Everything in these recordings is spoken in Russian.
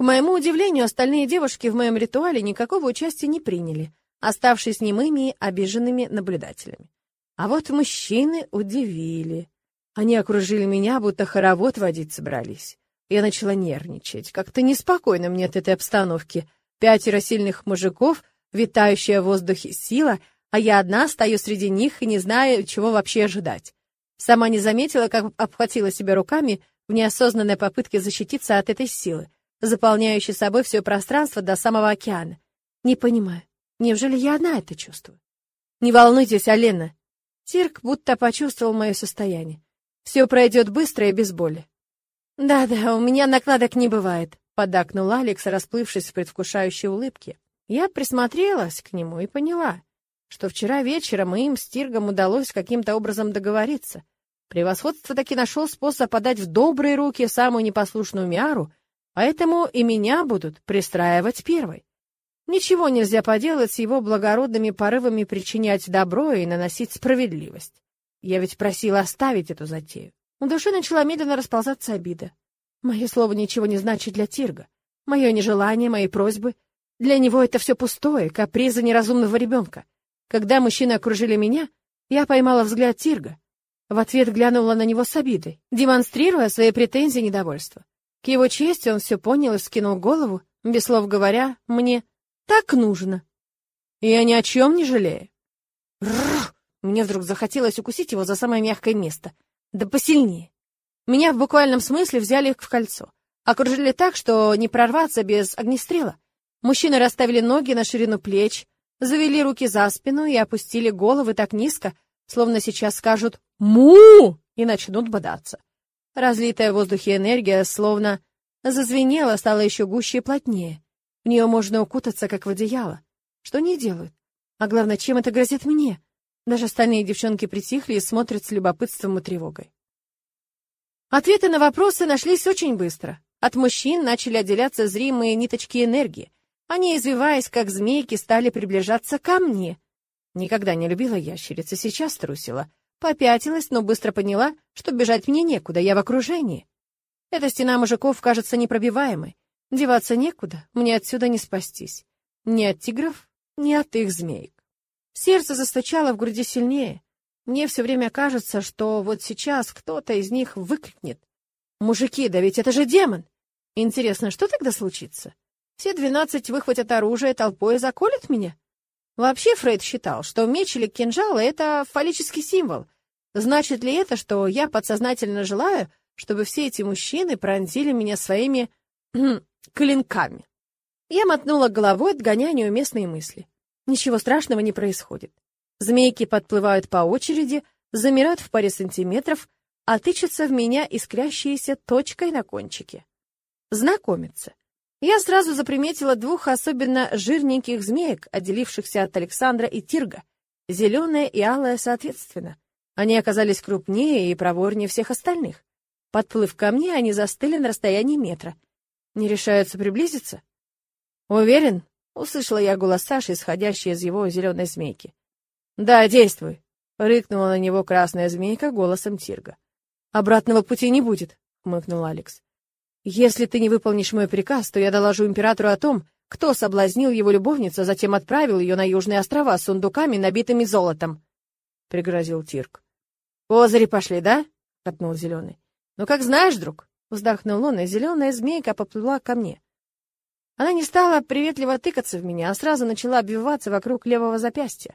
К моему удивлению, остальные девушки в моем ритуале никакого участия не приняли, оставшись немыми и обиженными наблюдателями. А вот мужчины удивили. Они окружили меня, будто хоровод водить собрались. Я начала нервничать. Как-то неспокойно мне от этой обстановки. Пятеро сильных мужиков, витающая в воздухе сила, а я одна стою среди них и не знаю, чего вообще ожидать. Сама не заметила, как обхватила себя руками в неосознанной попытке защититься от этой силы заполняющий собой все пространство до самого океана. Не понимаю, неужели я одна это чувствую? Не волнуйтесь, Алена. Тирк будто почувствовал мое состояние. Все пройдет быстро и без боли. Да-да, у меня накладок не бывает, поддакнул Алекс, расплывшись в предвкушающей улыбке. Я присмотрелась к нему и поняла, что вчера вечером им с Тиргом удалось каким-то образом договориться. Превосходство таки нашел способ подать в добрые руки самую непослушную Миару Поэтому и меня будут пристраивать первой. Ничего нельзя поделать с его благородными порывами причинять добро и наносить справедливость. Я ведь просила оставить эту затею. У души начала медленно расползаться обида. Мое слово ничего не значит для Тирга. Мое нежелание, мои просьбы. Для него это все пустое, капризы неразумного ребенка. Когда мужчины окружили меня, я поймала взгляд Тирга. В ответ глянула на него с обидой, демонстрируя свои претензии и недовольство. К его чести он все понял и скинул голову, без слов говоря, мне «так нужно». Я ни о чем не жалею. Мне вдруг захотелось укусить его за самое мягкое место. Да посильнее. Меня в буквальном смысле взяли в кольцо. Окружили так, что не прорваться без огнестрела. Мужчины расставили ноги на ширину плеч, завели руки за спину и опустили головы так низко, словно сейчас скажут «му» и начнут бодаться. Разлитая в воздухе энергия словно зазвенела, стала еще гуще и плотнее. В нее можно укутаться, как в одеяло. Что они делают? А главное, чем это грозит мне? Даже остальные девчонки притихли и смотрят с любопытством и тревогой. Ответы на вопросы нашлись очень быстро. От мужчин начали отделяться зримые ниточки энергии. Они, извиваясь, как змейки, стали приближаться ко мне. Никогда не любила ящерицы, сейчас трусила. Попятилась, но быстро поняла, что бежать мне некуда, я в окружении. Эта стена мужиков кажется непробиваемой. Деваться некуда, мне отсюда не спастись. Ни от тигров, ни от их змеек. Сердце застучало в груди сильнее. Мне все время кажется, что вот сейчас кто-то из них выкрикнет. «Мужики, да ведь это же демон!» Интересно, что тогда случится? Все двенадцать выхватят оружие толпой и заколят меня? Вообще Фрейд считал, что меч или кинжал — это фаллический символ. Значит ли это, что я подсознательно желаю, чтобы все эти мужчины пронзили меня своими клинками? Я мотнула головой, отгоняя неуместные мысли. Ничего страшного не происходит. Змейки подплывают по очереди, замирают в паре сантиметров, а тычутся в меня искрящиеся точкой на кончике. Знакомиться. Я сразу заприметила двух особенно жирненьких змеек, отделившихся от Александра и Тирга, зеленая и алая соответственно. Они оказались крупнее и проворнее всех остальных. Подплыв ко мне, они застыли на расстоянии метра. Не решаются приблизиться? Уверен? Услышала я голос Саши, исходящий из его зеленой змейки. Да, действуй, рыкнула на него красная змейка голосом Тирга. Обратного пути не будет, хмыкнул Алекс. Если ты не выполнишь мой приказ, то я доложу императору о том, кто соблазнил его любовницу, а затем отправил ее на Южные острова с сундуками, набитыми золотом, — пригрозил Тирк. — Козыри пошли, да? — копнул Зеленый. — Ну, как знаешь, друг, — вздохнул он, и зеленая змейка поплыла ко мне. Она не стала приветливо тыкаться в меня, а сразу начала обвиваться вокруг левого запястья.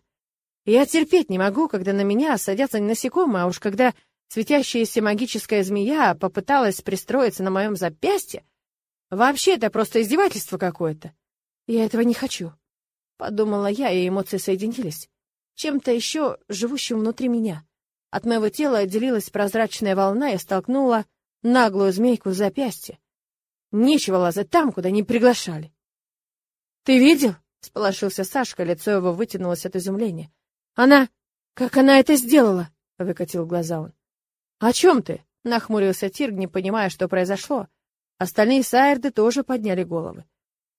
Я терпеть не могу, когда на меня садятся насекомые, а уж когда Светящаяся магическая змея попыталась пристроиться на моем запястье. Вообще, это просто издевательство какое-то. Я этого не хочу. Подумала я, и эмоции соединились. Чем-то еще живущим внутри меня. От моего тела отделилась прозрачная волна и столкнула наглую змейку в запястье. Нечего лазать там, куда не приглашали. — Ты видел? — сполошился Сашка, лицо его вытянулось от изумления. — Она... Как она это сделала? — выкатил глаза он. «О чем ты?» — нахмурился Тирг, не понимая, что произошло. Остальные сайрды тоже подняли головы.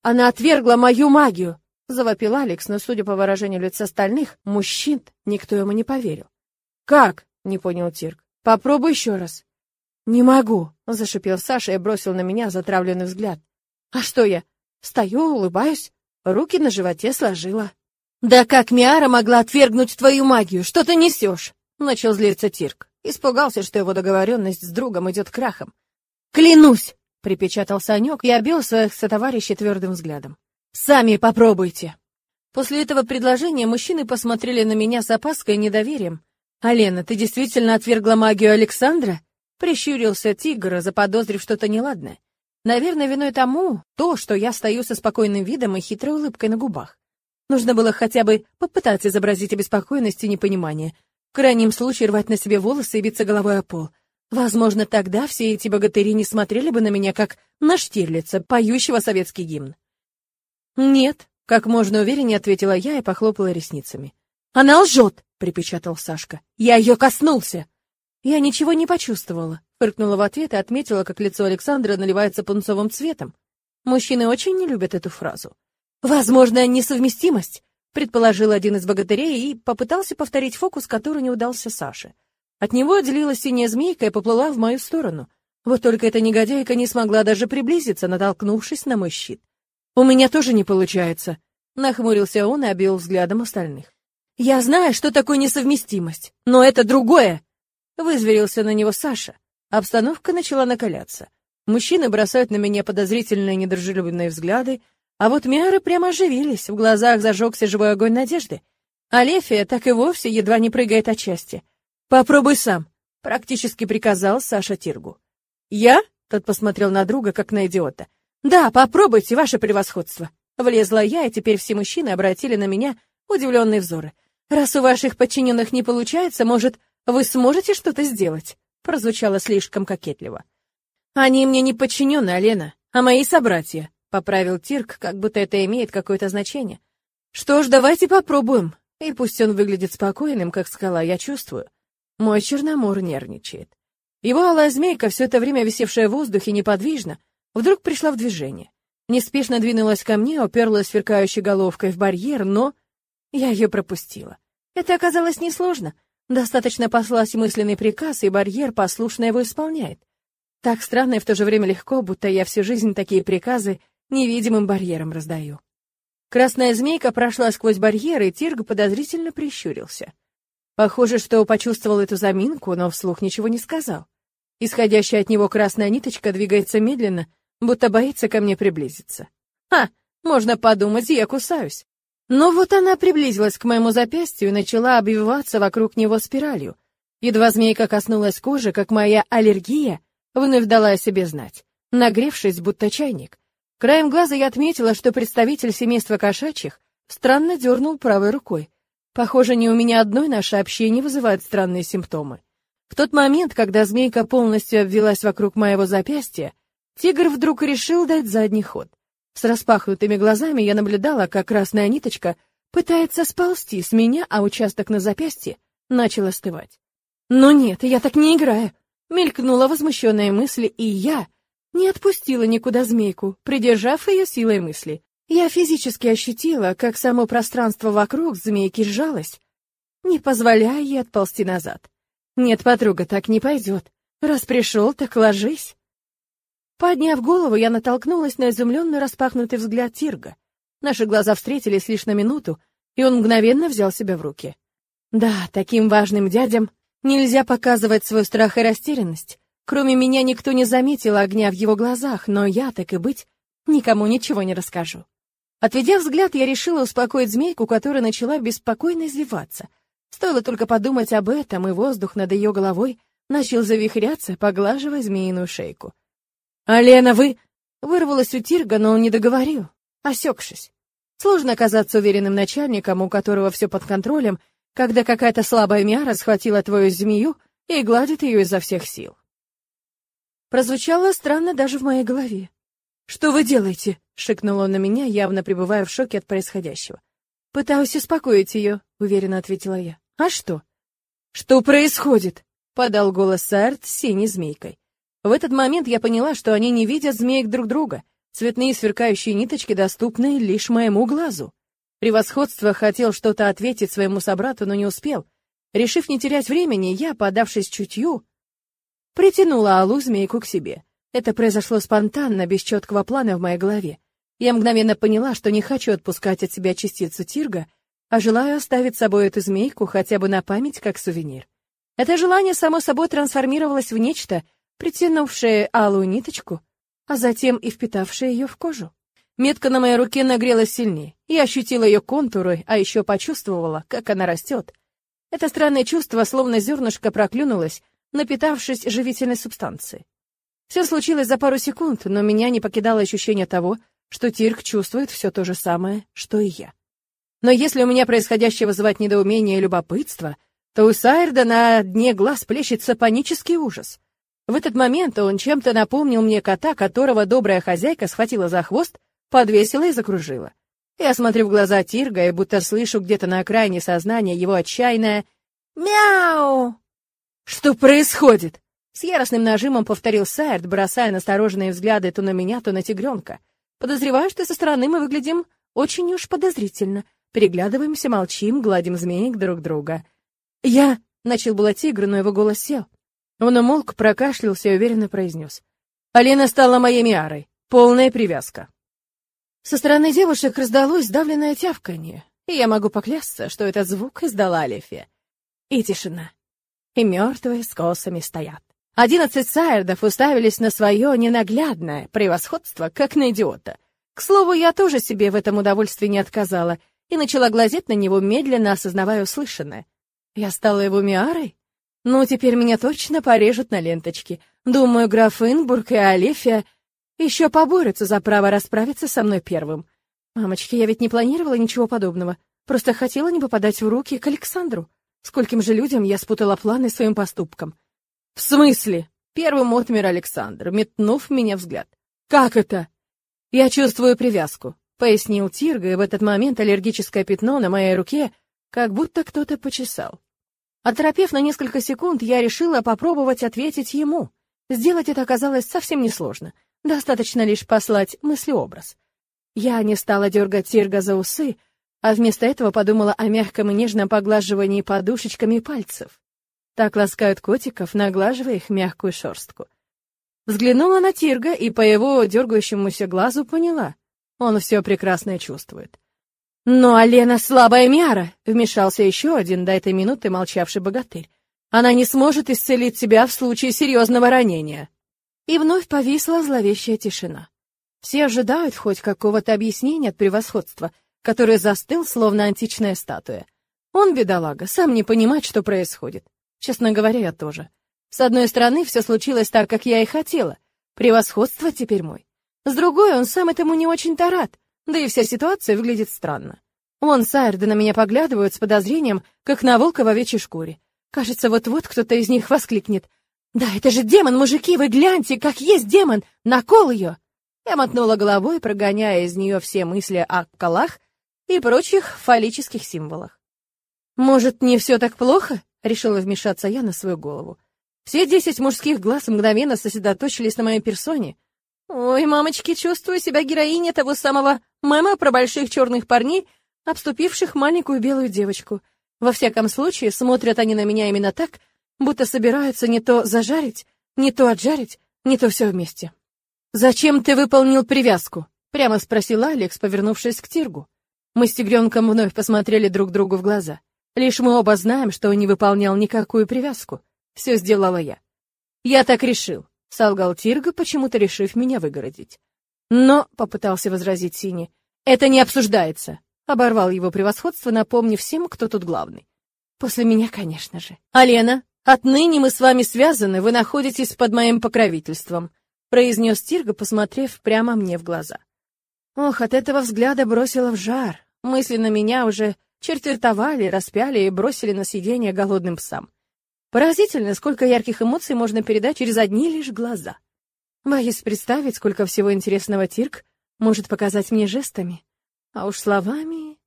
«Она отвергла мою магию!» — завопил Алекс, но, судя по выражению лица остальных, мужчин, никто ему не поверил. «Как?» — не понял Тирг. «Попробуй еще раз». «Не могу!» — зашипел Саша и бросил на меня затравленный взгляд. А что я? Стою, улыбаюсь, руки на животе сложила. «Да как Миара могла отвергнуть твою магию? Что ты несешь?» Начал злиться Тирк. Испугался, что его договоренность с другом идет крахом. «Клянусь!» — припечатал Санек и обвел своих сотоварищей твердым взглядом. «Сами попробуйте!» После этого предложения мужчины посмотрели на меня с опаской и недоверием. «Алена, ты действительно отвергла магию Александра?» Прищурился тигр, заподозрив что-то неладное. Наверное, виной тому то, что я стою со спокойным видом и хитрой улыбкой на губах. Нужно было хотя бы попытаться изобразить обеспокоенность и непонимание. Крайнем случае рвать на себе волосы и биться головой о пол. Возможно, тогда все эти богатыри не смотрели бы на меня, как на Штирлица, поющего советский гимн. «Нет», — как можно увереннее ответила я и похлопала ресницами. «Она лжет!» — припечатал Сашка. «Я ее коснулся!» Я ничего не почувствовала, фыркнула в ответ и отметила, как лицо Александра наливается пунцовым цветом. Мужчины очень не любят эту фразу. «Возможно, несовместимость», — предположил один из богатырей и попытался повторить фокус, который не удался Саше. От него отделилась синяя змейка и поплыла в мою сторону. Вот только эта негодяйка не смогла даже приблизиться, натолкнувшись на мой щит. «У меня тоже не получается», — нахмурился он и обвел взглядом остальных. «Я знаю, что такое несовместимость, но это другое!» Вызверился на него Саша. Обстановка начала накаляться. Мужчины бросают на меня подозрительные недружелюбные взгляды, а вот Миары прямо оживились, в глазах зажегся живой огонь надежды. А Лефия так и вовсе едва не прыгает от счастья. «Попробуй сам», — практически приказал Саша Тиргу. «Я?» — тот посмотрел на друга, как на идиота. «Да, попробуйте, ваше превосходство». Влезла я, и теперь все мужчины обратили на меня удивленные взоры. «Раз у ваших подчиненных не получается, может, вы сможете что-то сделать?» Прозвучало слишком кокетливо. «Они мне не подчинены, Алена, а мои собратья», — поправил Тирк, как будто это имеет какое-то значение. «Что ж, давайте попробуем. И пусть он выглядит спокойным, как скала, я чувствую. Мой Черномор нервничает. Его алая змейка, все это время висевшая в воздухе неподвижно, вдруг пришла в движение. Неспешно двинулась ко мне, уперлась сверкающей головкой в барьер, но... Я ее пропустила. Это оказалось несложно. Достаточно послать мысленный приказ, и барьер послушно его исполняет. Так странно и в то же время легко, будто я всю жизнь такие приказы невидимым барьером раздаю. Красная змейка прошла сквозь барьер, и Тирг подозрительно прищурился. Похоже, что почувствовал эту заминку, но вслух ничего не сказал. Исходящая от него красная ниточка двигается медленно, будто боится ко мне приблизиться. Ха, можно подумать, я кусаюсь. Но вот она приблизилась к моему запястью и начала обвиваться вокруг него спиралью. Едва змейка коснулась кожи, как моя аллергия вновь дала о себе знать, нагревшись, будто чайник. Краем глаза я отметила, что представитель семейства кошачьих странно дернул правой рукой. Похоже, не у меня одной наше общение вызывает странные симптомы. В тот момент, когда змейка полностью обвелась вокруг моего запястья, тигр вдруг решил дать задний ход. С распахнутыми глазами я наблюдала, как красная ниточка пытается сползти с меня, а участок на запястье начал остывать. «Но нет, я так не играю!» Мелькнула возмущенная мысль, и я не отпустила никуда змейку, придержав ее силой мысли. Я физически ощутила, как само пространство вокруг змейки сжалось, не позволяя ей отползти назад. «Нет, подруга, так не пойдет. Раз пришел, так ложись!» Подняв голову, я натолкнулась на изумленно распахнутый взгляд Тирга. Наши глаза встретились лишь на минуту, и он мгновенно взял себя в руки. Да, таким важным дядям нельзя показывать свой страх и растерянность. Кроме меня никто не заметил огня в его глазах, но я, так и быть, никому ничего не расскажу. Отведя взгляд, я решила успокоить змейку, которая начала беспокойно извиваться. Стоило только подумать об этом, и воздух над ее головой начал завихряться, поглаживая змеиную шейку. «Алена, вы...» Вырвалась у Тирга, но он не договорил, осекшись. Сложно оказаться уверенным начальником, у которого все под контролем, когда какая-то слабая мяра схватила твою змею и гладит ее изо всех сил. Прозвучало странно даже в моей голове. «Что вы делаете?» — шикнул он на меня, явно пребывая в шоке от происходящего. «Пытаюсь успокоить ее», — уверенно ответила я. «А что?» «Что происходит?» — подал голос Сарт с синей змейкой. В этот момент я поняла, что они не видят змеек друг друга. Цветные сверкающие ниточки доступны лишь моему глазу. Превосходство хотел что-то ответить своему собрату, но не успел. Решив не терять времени, я, подавшись чутью, притянула Аллу змейку к себе. Это произошло спонтанно, без четкого плана в моей голове. Я мгновенно поняла, что не хочу отпускать от себя частицу Тирга, а желаю оставить с собой эту змейку хотя бы на память, как сувенир. Это желание само собой трансформировалось в нечто, притянувшее алую ниточку, а затем и впитавшее ее в кожу. Метка на моей руке нагрелась сильнее. Я ощутила ее контуры, а еще почувствовала, как она растет. Это странное чувство, словно зернышко проклюнулось, напитавшись живительной субстанцией. Все случилось за пару секунд, но меня не покидало ощущение того, что Тирк чувствует все то же самое, что и я. Но если у меня происходящее вызывает недоумение и любопытство, то у Сайрда на дне глаз плещется панический ужас. В этот момент он чем-то напомнил мне кота, которого добрая хозяйка схватила за хвост, подвесила и закружила. Я смотрю в глаза Тирга и будто слышу где-то на окраине сознания его отчаянное «Мяу!» «Что происходит?» С яростным нажимом повторил Сайрд, бросая настороженные взгляды то на меня, то на тигренка. Подозреваю, что со стороны мы выглядим очень уж подозрительно. Переглядываемся, молчим, гладим змеек друг друга. «Я...» — начал было тигр, но его голос сел. Он умолк, прокашлялся и уверенно произнес. «Алина стала моей Миарой. Полная привязка». Со стороны девушек раздалось сдавленное тявканье, и я могу поклясться, что этот звук издала Алифия. И тишина. И мертвые с косами стоят. Одиннадцать сайрдов уставились на свое ненаглядное превосходство, как на идиота. К слову, я тоже себе в этом удовольствии не отказала и начала глазеть на него, медленно осознавая услышанное. Я стала его Миарой? Ну, теперь меня точно порежут на ленточке. Думаю, граф Инбург и Алифия еще поборются за право расправиться со мной первым. Мамочки, я ведь не планировала ничего подобного. Просто хотела не попадать в руки к Александру. Скольким же людям я спутала планы своим поступком. «В смысле?» — первым отмер Александр, метнув меня взгляд. «Как это?» «Я чувствую привязку», — пояснил Тирга, и в этот момент аллергическое пятно на моей руке как будто кто-то почесал. Оторопев на несколько секунд, я решила попробовать ответить ему. Сделать это оказалось совсем несложно. Достаточно лишь послать мыслеобраз. Я не стала дергать Тирга за усы, а вместо этого подумала о мягком и нежном поглаживании подушечками пальцев. Так ласкают котиков, наглаживая их мягкую шерстку. Взглянула на Тирга и по его дергающемуся глазу поняла. Он все прекрасно чувствует. «Но Алена слабая мяра!» — вмешался еще один до этой минуты молчавший богатырь. «Она не сможет исцелить себя в случае серьезного ранения». И вновь повисла зловещая тишина. Все ожидают хоть какого-то объяснения от превосходства, который застыл, словно античная статуя. Он, бедолага, сам не понимает, что происходит. Честно говоря, я тоже. С одной стороны, все случилось так, как я и хотела. Превосходство теперь мой. С другой, он сам этому не очень-то рад, да и вся ситуация выглядит странно. Вон Сайрды на меня поглядывают с подозрением, как на волка в овечьей шкуре. Кажется, вот-вот кто-то из них воскликнет. «Да, это же демон, мужики, вы гляньте, как есть демон! Накол ее!» Я мотнула головой, прогоняя из нее все мысли о колах и прочих фаллических символах. «Может, не все так плохо?» Решила вмешаться я на свою голову. Все десять мужских глаз мгновенно сосредоточились на моей персоне. Ой, мамочки, чувствую себя героиней того самого мема про больших черных парней, обступивших маленькую белую девочку. Во всяком случае, смотрят они на меня именно так, будто собираются не то зажарить, не то отжарить, не то все вместе. «Зачем ты выполнил привязку?» — прямо спросил Алекс, повернувшись к Тиргу. Мы с тигренком вновь посмотрели друг другу в глаза. Лишь мы оба знаем, что он не выполнял никакую привязку. Все сделала я. Я так решил, — солгал Тирга, почему-то решив меня выгородить. Но, — попытался возразить Синий, — это не обсуждается. Оборвал его превосходство, напомнив всем, кто тут главный. После меня, конечно же. Алена, отныне мы с вами связаны, вы находитесь под моим покровительством, произнес Тирга, посмотрев прямо мне в глаза. Ох, от этого взгляда бросило в жар. Мысли на меня уже четвертовали, распяли и бросили на сиденье голодным псам. Поразительно, сколько ярких эмоций можно передать через одни лишь глаза. Боюсь представить, сколько всего интересного Тирк может показать мне жестами. А уж словами...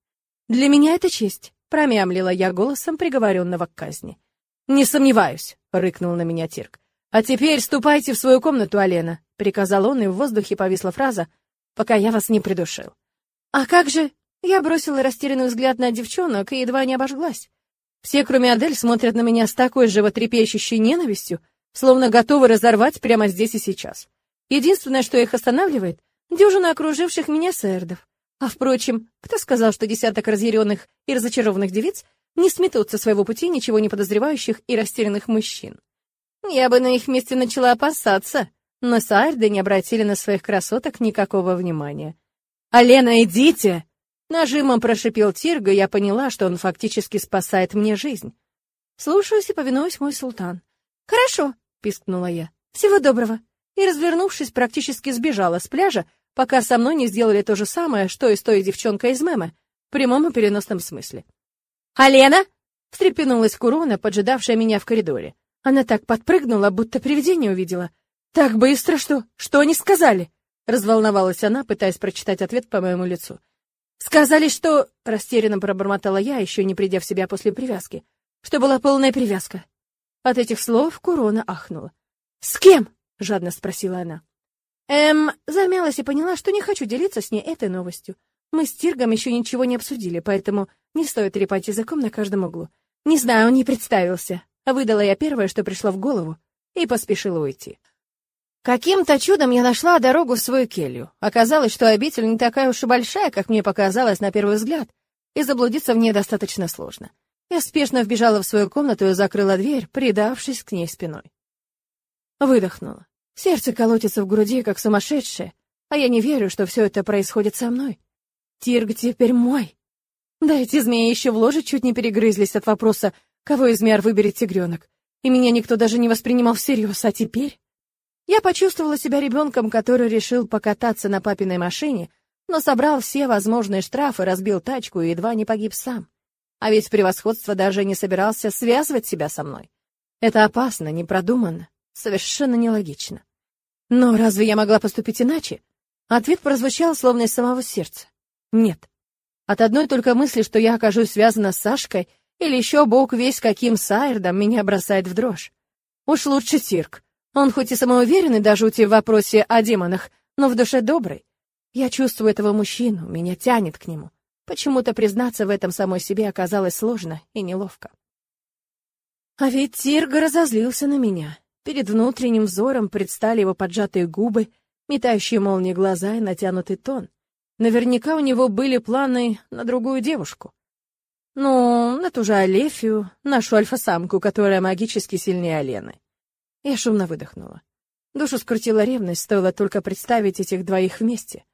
Для меня это честь, промямлила я голосом приговоренного к казни. «Не сомневаюсь», — рыкнул на меня Тирк. «А теперь ступайте в свою комнату, Алена», — приказал он, и в воздухе повисла фраза, «пока я вас не придушил». «А как же...» Я бросила растерянный взгляд на девчонок и едва не обожглась. Все, кроме Адель, смотрят на меня с такой животрепещущей ненавистью, словно готовы разорвать прямо здесь и сейчас. Единственное, что их останавливает, дюжина окруживших меня сэрдов. А впрочем, кто сказал, что десяток разъяренных и разочарованных девиц не сметут со своего пути ничего не подозревающих и растерянных мужчин? Я бы на их месте начала опасаться, но сайды не обратили на своих красоток никакого внимания. «Алена, идите!» Нажимом прошипел Тирга, я поняла, что он фактически спасает мне жизнь. Слушаюсь и повинуюсь мой султан. «Хорошо», — пискнула я. «Всего доброго». И, развернувшись, практически сбежала с пляжа, пока со мной не сделали то же самое, что и с той девчонкой из мема, в прямом и переносном смысле. «Алена!» — встрепенулась Курона, поджидавшая меня в коридоре. Она так подпрыгнула, будто привидение увидела. «Так быстро, что? Что они сказали?» Разволновалась она, пытаясь прочитать ответ по моему лицу. «Сказали, что...» — растерянно пробормотала я, еще не придя в себя после привязки. «Что была полная привязка». От этих слов Курона ахнула. «С кем?» — жадно спросила она. Эм, замялась и поняла, что не хочу делиться с ней этой новостью. Мы с Тиргом еще ничего не обсудили, поэтому не стоит трепать языком на каждом углу. Не знаю, он не представился. Выдала я первое, что пришло в голову, и поспешила уйти. Каким-то чудом я нашла дорогу в свою келью. Оказалось, что обитель не такая уж и большая, как мне показалось на первый взгляд, и заблудиться в ней достаточно сложно. Я спешно вбежала в свою комнату и закрыла дверь, придавшись к ней спиной. Выдохнула. Сердце колотится в груди, как сумасшедшее, а я не верю, что все это происходит со мной. Тирг теперь мой. Да эти змеи еще в ложе чуть не перегрызлись от вопроса, кого из мяр выберет тигренок. И меня никто даже не воспринимал всерьез, а теперь... Я почувствовала себя ребенком, который решил покататься на папиной машине, но собрал все возможные штрафы, разбил тачку и едва не погиб сам. А ведь превосходство даже не собирался связывать себя со мной. Это опасно, непродуманно, совершенно нелогично. Но разве я могла поступить иначе? Ответ прозвучал словно из самого сердца. Нет. От одной только мысли, что я окажусь связана с Сашкой, или еще бог весь каким Сайрдом, меня бросает в дрожь. Уж лучше Тирк. Он хоть и самоуверенный даже у тебя в вопросе о демонах, но в душе добрый. Я чувствую этого мужчину, меня тянет к нему. Почему-то признаться в этом самой себе оказалось сложно и неловко. А ведь Тирга разозлился на меня. Перед внутренним взором предстали его поджатые губы, метающие молнии глаза и натянутый тон. Наверняка у него были планы на другую девушку. Ну, на ту же Алефию, нашу альфа-самку, которая магически сильнее Алены. Я шумно выдохнула. Душу скрутила ревность, стоило только представить этих двоих вместе.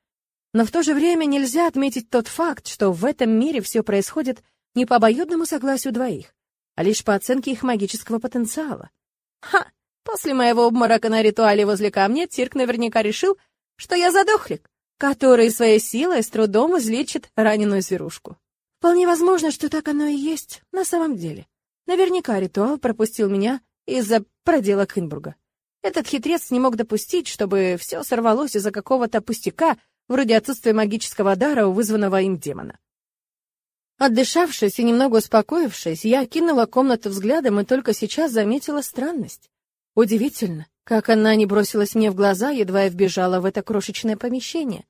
Но в то же время нельзя отметить тот факт, что в этом мире все происходит не по обоюдному согласию двоих, а лишь по оценке их магического потенциала. Ха! После моего обморока на ритуале возле камня Тирк наверняка решил, что я задохлик, который своей силой с трудом излечит раненую зверушку. Вполне возможно, что так оно и есть на самом деле. Наверняка ритуал пропустил меня из-за проделок Инбурга. Этот хитрец не мог допустить, чтобы все сорвалось из-за какого-то пустяка, вроде отсутствия магического дара у вызванного им демона. Отдышавшись и немного успокоившись, я кинула комнату взглядом и только сейчас заметила странность. Удивительно, как она не бросилась мне в глаза, едва я вбежала в это крошечное помещение.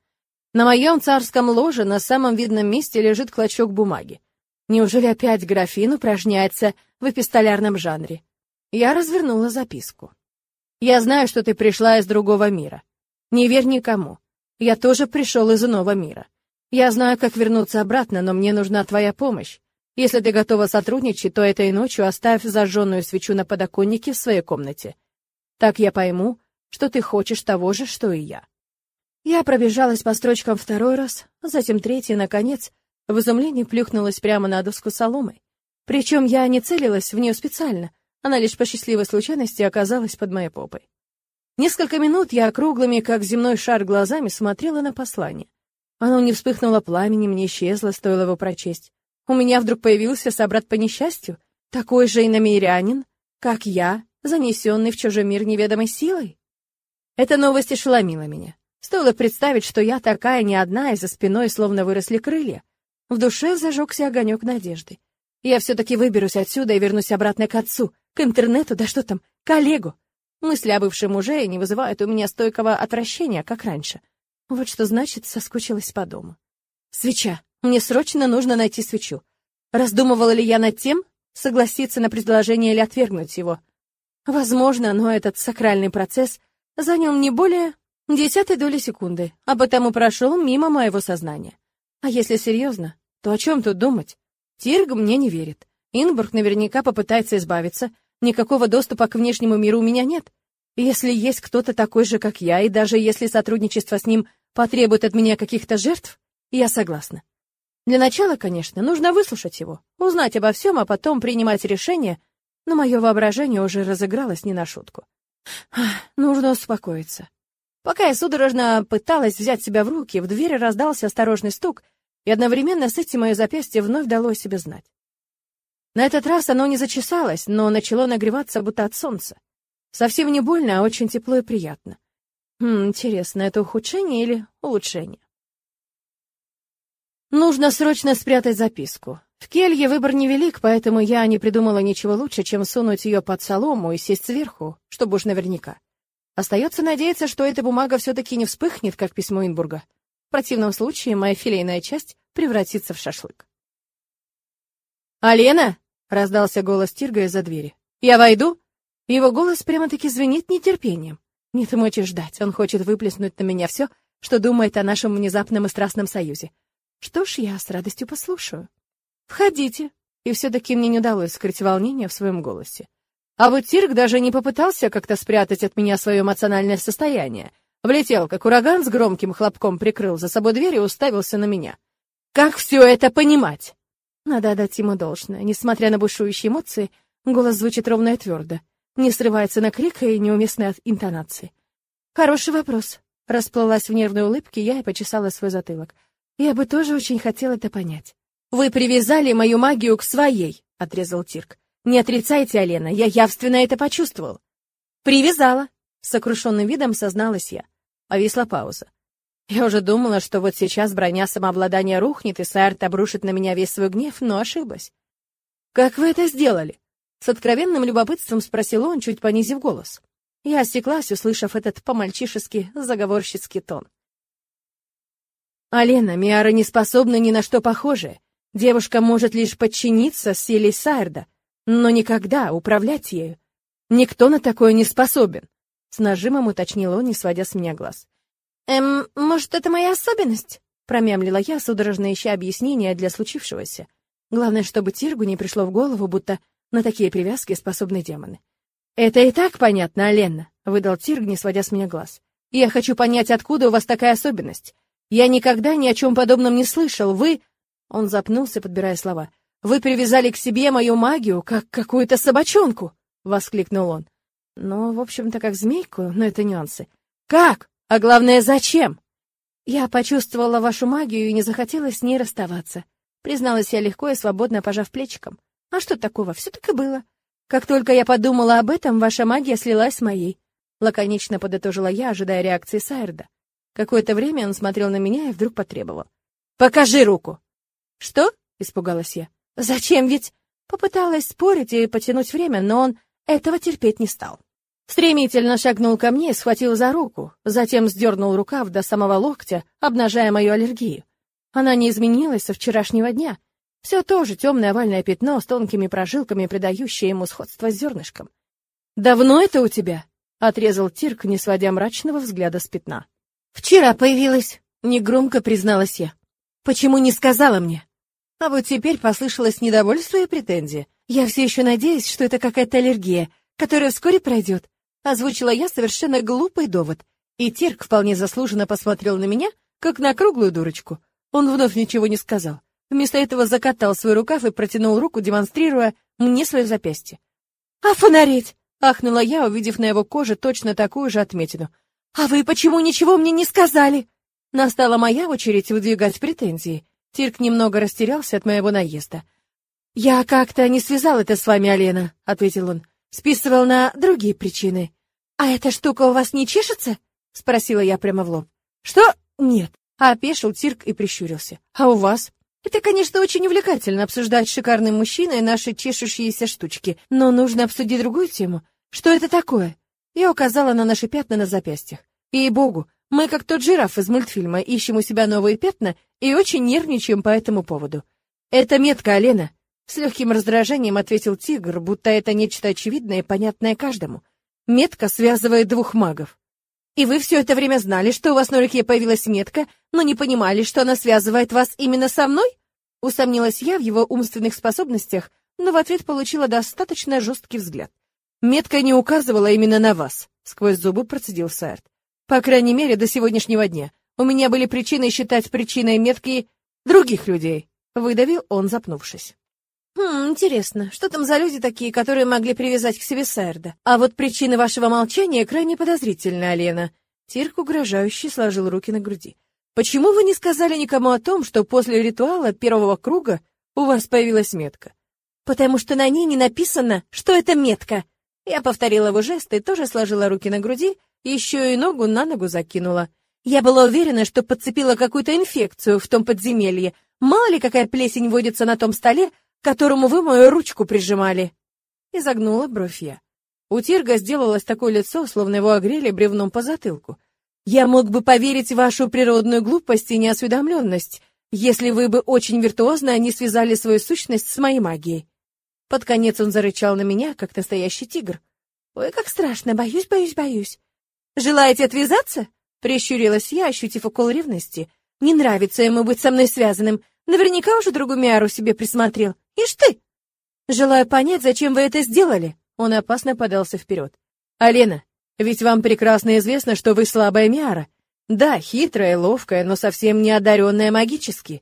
На моем царском ложе на самом видном месте лежит клочок бумаги. Неужели опять графин упражняется в эпистолярном жанре? Я развернула записку. «Я знаю, что ты пришла из другого мира. Не верь никому. Я тоже пришел из иного мира. Я знаю, как вернуться обратно, но мне нужна твоя помощь. Если ты готова сотрудничать, то этой ночью оставь зажженную свечу на подоконнике в своей комнате. Так я пойму, что ты хочешь того же, что и я». Я пробежалась по строчкам второй раз, затем третий, наконец, в изумлении плюхнулась прямо на доску соломы. Причем я не целилась в нее специально, она лишь по счастливой случайности оказалась под моей попой. Несколько минут я округлыми, как земной шар, глазами смотрела на послание. Оно не вспыхнуло пламенем, не исчезло, стоило его прочесть. У меня вдруг появился собрат по несчастью, такой же иномирянин, как я, занесенный в чужой мир неведомой силой. Эта новость ошеломила меня. Стоило представить, что я такая не одна, и за спиной словно выросли крылья. В душе зажегся огонек надежды. Я все-таки выберусь отсюда и вернусь обратно к отцу, к интернету, да что там, к Олегу. Мысли о бывшем муже не вызывают у меня стойкого отвращения, как раньше. Вот что значит, соскучилась по дому. Свеча. Мне срочно нужно найти свечу. Раздумывала ли я над тем, согласиться на предложение или отвергнуть его? Возможно, но этот сакральный процесс занял не более Десятой доли секунды, а потому прошел мимо моего сознания. А если серьезно, то о чем тут думать? Тирг мне не верит. Инбург наверняка попытается избавиться. Никакого доступа к внешнему миру у меня нет. Если есть кто-то такой же, как я, и даже если сотрудничество с ним потребует от меня каких-то жертв, я согласна. Для начала, конечно, нужно выслушать его, узнать обо всем, а потом принимать решение, но мое воображение уже разыгралось не на шутку. Нужно успокоиться. Пока я судорожно пыталась взять себя в руки, в двери раздался осторожный стук, и одновременно с этим мое запястье вновь дало о себе знать. На этот раз оно не зачесалось, но начало нагреваться, будто от солнца. Совсем не больно, а очень тепло и приятно. Хм, интересно, это ухудшение или улучшение? Нужно срочно спрятать записку. В келье выбор невелик, поэтому я не придумала ничего лучше, чем сунуть ее под солому и сесть сверху, чтобы уж наверняка. Остается надеяться, что эта бумага все-таки не вспыхнет, как письмо Инбурга. В противном случае моя филейная часть превратится в шашлык. «Алена!» — раздался голос Тирга из-за двери. «Я войду?» Его голос прямо-таки звенит нетерпением. Нет мочи ждать, он хочет выплеснуть на меня все, что думает о нашем внезапном и страстном союзе. Что ж, я с радостью послушаю. «Входите!» И все-таки мне не удалось скрыть волнение в своем голосе. А вот Тирк даже не попытался как-то спрятать от меня свое эмоциональное состояние. Влетел, как ураган, с громким хлопком прикрыл за собой дверь и уставился на меня. «Как все это понимать?» Надо отдать ему должное. Несмотря на бушующие эмоции, голос звучит ровно и твердо не срывается на крик и неуместной интонации. «Хороший вопрос». Расплылась в нервной улыбке я и почесала свой затылок. Я бы тоже очень хотела это понять. «Вы привязали мою магию к своей», — отрезал Тирк. «Не отрицайте, Алена, я явственно это почувствовал». «Привязала», — сокрушенным видом созналась я. Повисла пауза. Я уже думала, что вот сейчас броня самообладания рухнет, и Сайрт обрушит на меня весь свой гнев, но ошиблась. «Как вы это сделали?» С откровенным любопытством спросил он, чуть понизив голос. Я осеклась, услышав этот по-мальчишески заговорщицкий тон. «Алена, Миара не способна ни на что похожее. Девушка может лишь подчиниться силе Сайрда, но никогда управлять ею. Никто на такое не способен», — с нажимом уточнил он, не сводя с меня глаз. «Эм, может, это моя особенность?» — промямлила я, судорожно ища объяснения для случившегося. Главное, чтобы Тиргу не пришло в голову, будто на такие привязки способны демоны. «Это и так понятно, Алена», — выдал Тирг, не сводя с меня глаз. «Я хочу понять, откуда у вас такая особенность. Я никогда ни о чем подобном не слышал. Вы...» Он запнулся, подбирая слова. «Вы привязали к себе мою магию, как какую-то собачонку!» — воскликнул он. «Ну, в общем-то, как змейку, но это нюансы. Как? А главное, зачем?» «Я почувствовала вашу магию и не захотела с ней расставаться», — призналась я легко и свободно, пожав плечиком. А что такого? Все так и было. Как только я подумала об этом, ваша магия слилась с моей. Лаконично подытожила я, ожидая реакции Сайрда. Какое-то время он смотрел на меня и вдруг потребовал. «Покажи руку!» «Что?» — испугалась я. «Зачем ведь?» Попыталась спорить и потянуть время, но он этого терпеть не стал. Стремительно шагнул ко мне и схватил за руку, затем сдернул рукав до самого локтя, обнажая мою аллергию. Она не изменилась со вчерашнего дня, все то же темное овальное пятно с тонкими прожилками, придающее ему сходство с зернышком. «Давно это у тебя?» — отрезал Тирк, не сводя мрачного взгляда с пятна. «Вчера появилась», — негромко призналась я. «Почему не сказала мне?» А вот теперь послышалось недовольство и претензия. «Я все еще надеюсь, что это какая-то аллергия, которая вскоре пройдет», — озвучила я совершенно глупый довод. И Тирк вполне заслуженно посмотрел на меня, как на круглую дурочку. Он вновь ничего не сказал. Вместо этого закатал свой рукав и протянул руку, демонстрируя мне свое запястье. «Офонареть!» — ахнула я, увидев на его коже точно такую же отметину. «А вы почему ничего мне не сказали?» Настала моя очередь выдвигать претензии. Тирк немного растерялся от моего наезда. «Я как-то не связал это с вами, Алена», — ответил он. «Списывал на другие причины». «А эта штука у вас не чешется?» — спросила я прямо в лоб. «Что? Нет». А опешил Тирк и прищурился. «А у вас?» Это, конечно, очень увлекательно обсуждать шикарным мужчиной наши чешущиеся штучки, но нужно обсудить другую тему. Что это такое? Я указала на наши пятна на запястьях. И богу, мы, как тот жираф из мультфильма, ищем у себя новые пятна и очень нервничаем по этому поводу. Это метка, Алена. С легким раздражением ответил тигр, будто это нечто очевидное и понятное каждому. Метка связывает двух магов. И вы все это время знали, что у вас на руке появилась метка, но не понимали, что она связывает вас именно со мной? Усомнилась я в его умственных способностях, но в ответ получила достаточно жесткий взгляд. Метка не указывала именно на вас, сквозь зубы процедил Саэрт. По крайней мере, до сегодняшнего дня. У меня были причины считать причиной метки других людей, выдавил он, запнувшись. Хм, интересно, что там за люди такие, которые могли привязать к себе Саэрда? А вот причины вашего молчания крайне подозрительны, Алена. Тирк угрожающе сложил руки на груди. Почему вы не сказали никому о том, что после ритуала первого круга у вас появилась метка? Потому что на ней не написано, что это метка. Я повторила его жест и тоже сложила руки на груди, еще и ногу на ногу закинула. Я была уверена, что подцепила какую-то инфекцию в том подземелье. Мало ли какая плесень водится на том столе, которому вы мою ручку прижимали. Изогнула бровь я. У Тирга сделалось такое лицо, словно его огрели бревном по затылку. Я мог бы поверить в вашу природную глупость и неосведомленность, если вы бы очень виртуозно не связали свою сущность с моей магией. Под конец он зарычал на меня, как настоящий тигр. Ой, как страшно, боюсь, боюсь, боюсь. Желаете отвязаться? Прищурилась я, ощутив укол ревности. Не нравится ему быть со мной связанным. Наверняка уже другую Миару себе присмотрел. Ишь ты! Желаю понять, зачем вы это сделали. Он опасно подался вперед. Алена, ведь вам прекрасно известно, что вы слабая Миара. Да, хитрая ловкая, но совсем не одаренная магически.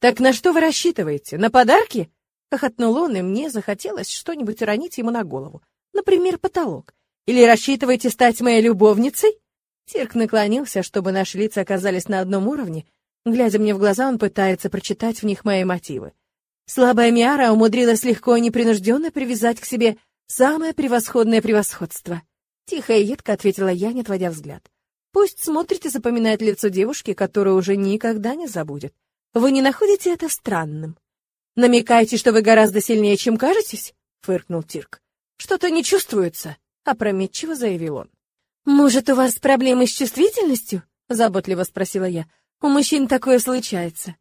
Так на что вы рассчитываете? На подарки? Хохотнул он, и мне захотелось что-нибудь уронить ему на голову. Например, потолок. Или рассчитываете стать моей любовницей? Тирк наклонился, чтобы наши лица оказались на одном уровне. Глядя мне в глаза, он пытается прочитать в них мои мотивы. Слабая Миара умудрилась легко и непринужденно привязать к себе самое превосходное превосходство. Тихо и едко ответила я, не отводя взгляд. Пусть смотрит и запоминает лицо девушки, которую уже никогда не забудет. Вы не находите это странным? Намекаете, что вы гораздо сильнее, чем кажетесь? Фыркнул Тирк. Что-то не чувствуется, опрометчиво заявил он. Может, у вас проблемы с чувствительностью? Заботливо спросила я. У мужчин такое случается.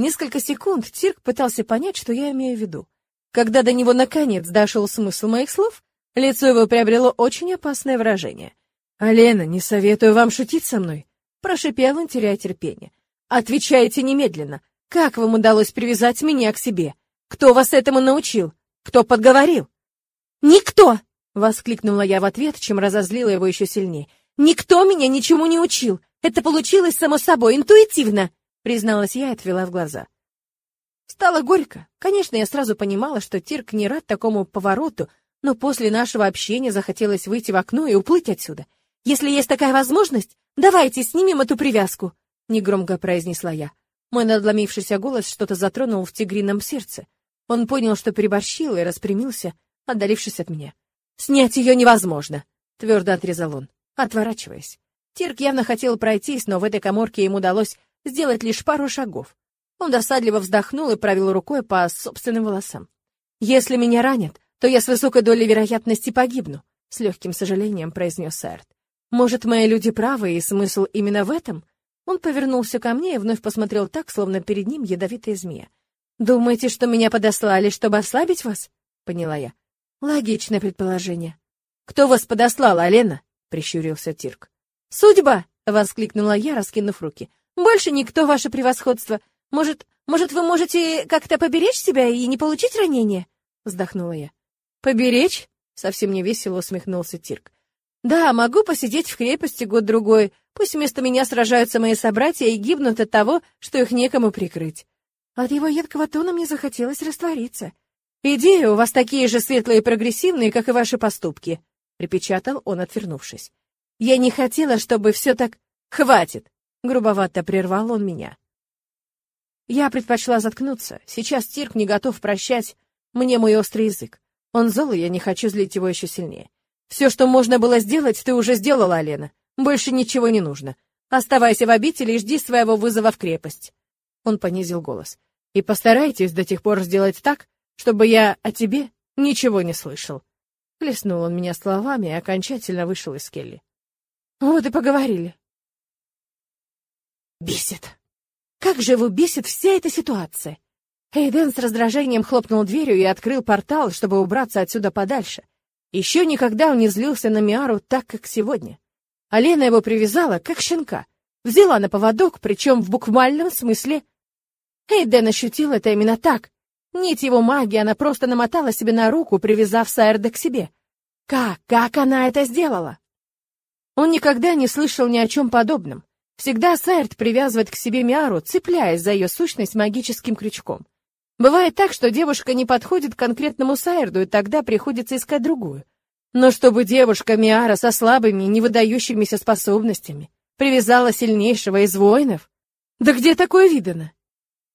Несколько секунд Тирк пытался понять, что я имею в виду. Когда до него наконец дошел смысл моих слов, лицо его приобрело очень опасное выражение. «Алена, не советую вам шутить со мной», — прошипел он, теряя терпение. «Отвечайте немедленно. Как вам удалось привязать меня к себе? Кто вас этому научил? Кто подговорил?» «Никто!» — воскликнула я в ответ, чем разозлила его еще сильнее. «Никто меня ничему не учил! Это получилось само собой, интуитивно!» Призналась я и отвела в глаза. Стало горько. Конечно, я сразу понимала, что Тирк не рад такому повороту, но после нашего общения захотелось выйти в окно и уплыть отсюда. Если есть такая возможность, давайте снимем эту привязку, негромко произнесла я. Мой надломившийся голос что-то затронул в тигрином сердце. Он понял, что переборщил и распрямился, отдалившись от меня. «Снять ее невозможно!» — твердо отрезал он, отворачиваясь. Тирк явно хотел пройтись, но в этой коморке ему удалось сделать лишь пару шагов. Он досадливо вздохнул и провел рукой по собственным волосам. «Если меня ранят, то я с высокой долей вероятности погибну», — с легким сожалением произнес Сэрт. «Может, мои люди правы, и смысл именно в этом?» Он повернулся ко мне и вновь посмотрел так, словно перед ним ядовитая змея. «Думаете, что меня подослали, чтобы ослабить вас?» — поняла я. «Логичное предположение». «Кто вас подослал, Алена?» — прищурился Тирк. «Судьба!» — воскликнула я, раскинув руки. Больше никто, ваше превосходство. Может, может, вы можете как-то поберечь себя и не получить ранения? Вздохнула я. Поберечь? Совсем не весело усмехнулся Тирк. Да, могу посидеть в крепости год-другой. Пусть вместо меня сражаются мои собратья и гибнут от того, что их некому прикрыть. От его едкого тона мне захотелось раствориться. «Идеи у вас такие же светлые и прогрессивные, как и ваши поступки», — припечатал он, отвернувшись. «Я не хотела, чтобы все так...» «Хватит!» Грубовато прервал он меня. Я предпочла заткнуться. Сейчас Тирк не готов прощать мне мой острый язык. Он зол, и я не хочу злить его еще сильнее. Все, что можно было сделать, ты уже сделала, Алена. Больше ничего не нужно. Оставайся в обители и жди своего вызова в крепость. Он понизил голос. И постарайтесь до тех пор сделать так, чтобы я о тебе ничего не слышал. Плеснул он меня словами и окончательно вышел из келли. Вот и поговорили. Бесит. Как же его бесит вся эта ситуация. Эйден с раздражением хлопнул дверью и открыл портал, чтобы убраться отсюда подальше. Еще никогда он не злился на Миару так, как сегодня. а Лена его привязала, как щенка. Взяла на поводок, причем в буквальном смысле. Эйден ощутил это именно так. Нить его магии она просто намотала себе на руку, привязав Сайрда к себе. Как? Как она это сделала? Он никогда не слышал ни о чем подобном. Всегда Сайрд привязывает к себе Миару, цепляясь за ее сущность магическим крючком. Бывает так, что девушка не подходит к конкретному Сайрду, и тогда приходится искать другую. Но чтобы девушка Миара со слабыми, не выдающимися способностями привязала сильнейшего из воинов? Да где такое видано?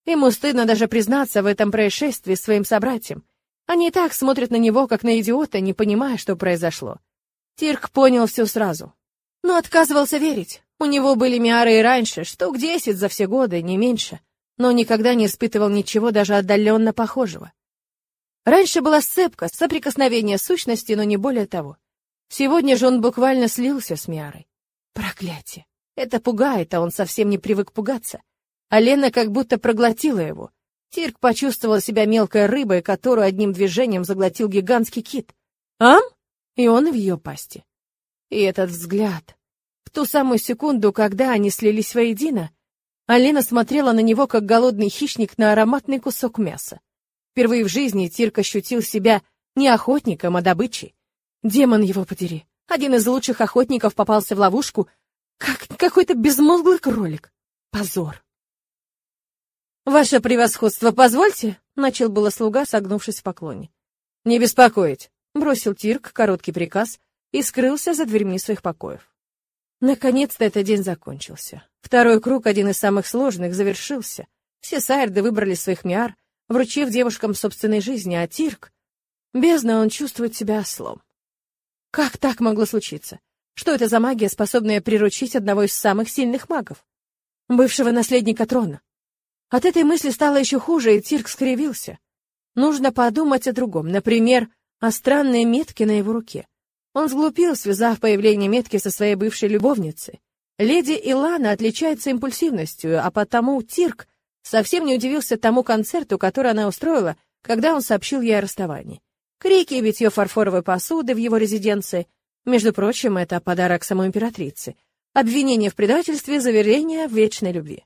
Ему стыдно даже признаться в этом происшествии своим собратьям. Они и так смотрят на него, как на идиота, не понимая, что произошло. Тирк понял все сразу. Но отказывался верить. У него были миары и раньше, штук десять за все годы, не меньше, но никогда не испытывал ничего даже отдаленно похожего. Раньше была сцепка, соприкосновение сущности, но не более того. Сегодня же он буквально слился с Миарой. Проклятие! Это пугает, а он совсем не привык пугаться. А Лена как будто проглотила его. Тирк почувствовал себя мелкой рыбой, которую одним движением заглотил гигантский кит. «Ам?» И он в ее пасти. И этот взгляд. Ту самую секунду, когда они слились воедино, Алена смотрела на него, как голодный хищник на ароматный кусок мяса. Впервые в жизни Тирк ощутил себя не охотником, а добычей. Демон его подери. Один из лучших охотников попался в ловушку, как какой-то безмозглый кролик. Позор. «Ваше превосходство, позвольте?» — начал было слуга, согнувшись в поклоне. «Не беспокоить», — бросил Тирк короткий приказ и скрылся за дверьми своих покоев. Наконец-то этот день закончился. Второй круг, один из самых сложных, завершился. Все сайрды выбрали своих миар, вручив девушкам собственной жизни, а Тирк... Бездна, он чувствует себя ослом. Как так могло случиться? Что это за магия, способная приручить одного из самых сильных магов? Бывшего наследника трона. От этой мысли стало еще хуже, и Тирк скривился. Нужно подумать о другом, например, о странной метке на его руке. Он сглупил, связав появление метки со своей бывшей любовницей. Леди Илана отличается импульсивностью, а потому Тирк совсем не удивился тому концерту, который она устроила, когда он сообщил ей о расставании. Крики и битье фарфоровой посуды в его резиденции. Между прочим, это подарок самой императрице. Обвинение в предательстве, заверение в вечной любви.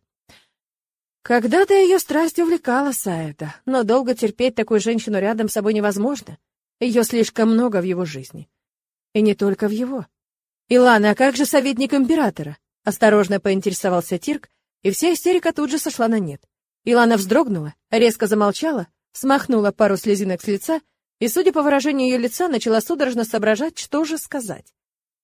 Когда-то ее страсть увлекала Саэда, но долго терпеть такую женщину рядом с собой невозможно. Ее слишком много в его жизни. И не только в его. «Илана, а как же советник императора?» Осторожно поинтересовался Тирк, и вся истерика тут же сошла на нет. Илана вздрогнула, резко замолчала, смахнула пару слезинок с лица и, судя по выражению ее лица, начала судорожно соображать, что же сказать.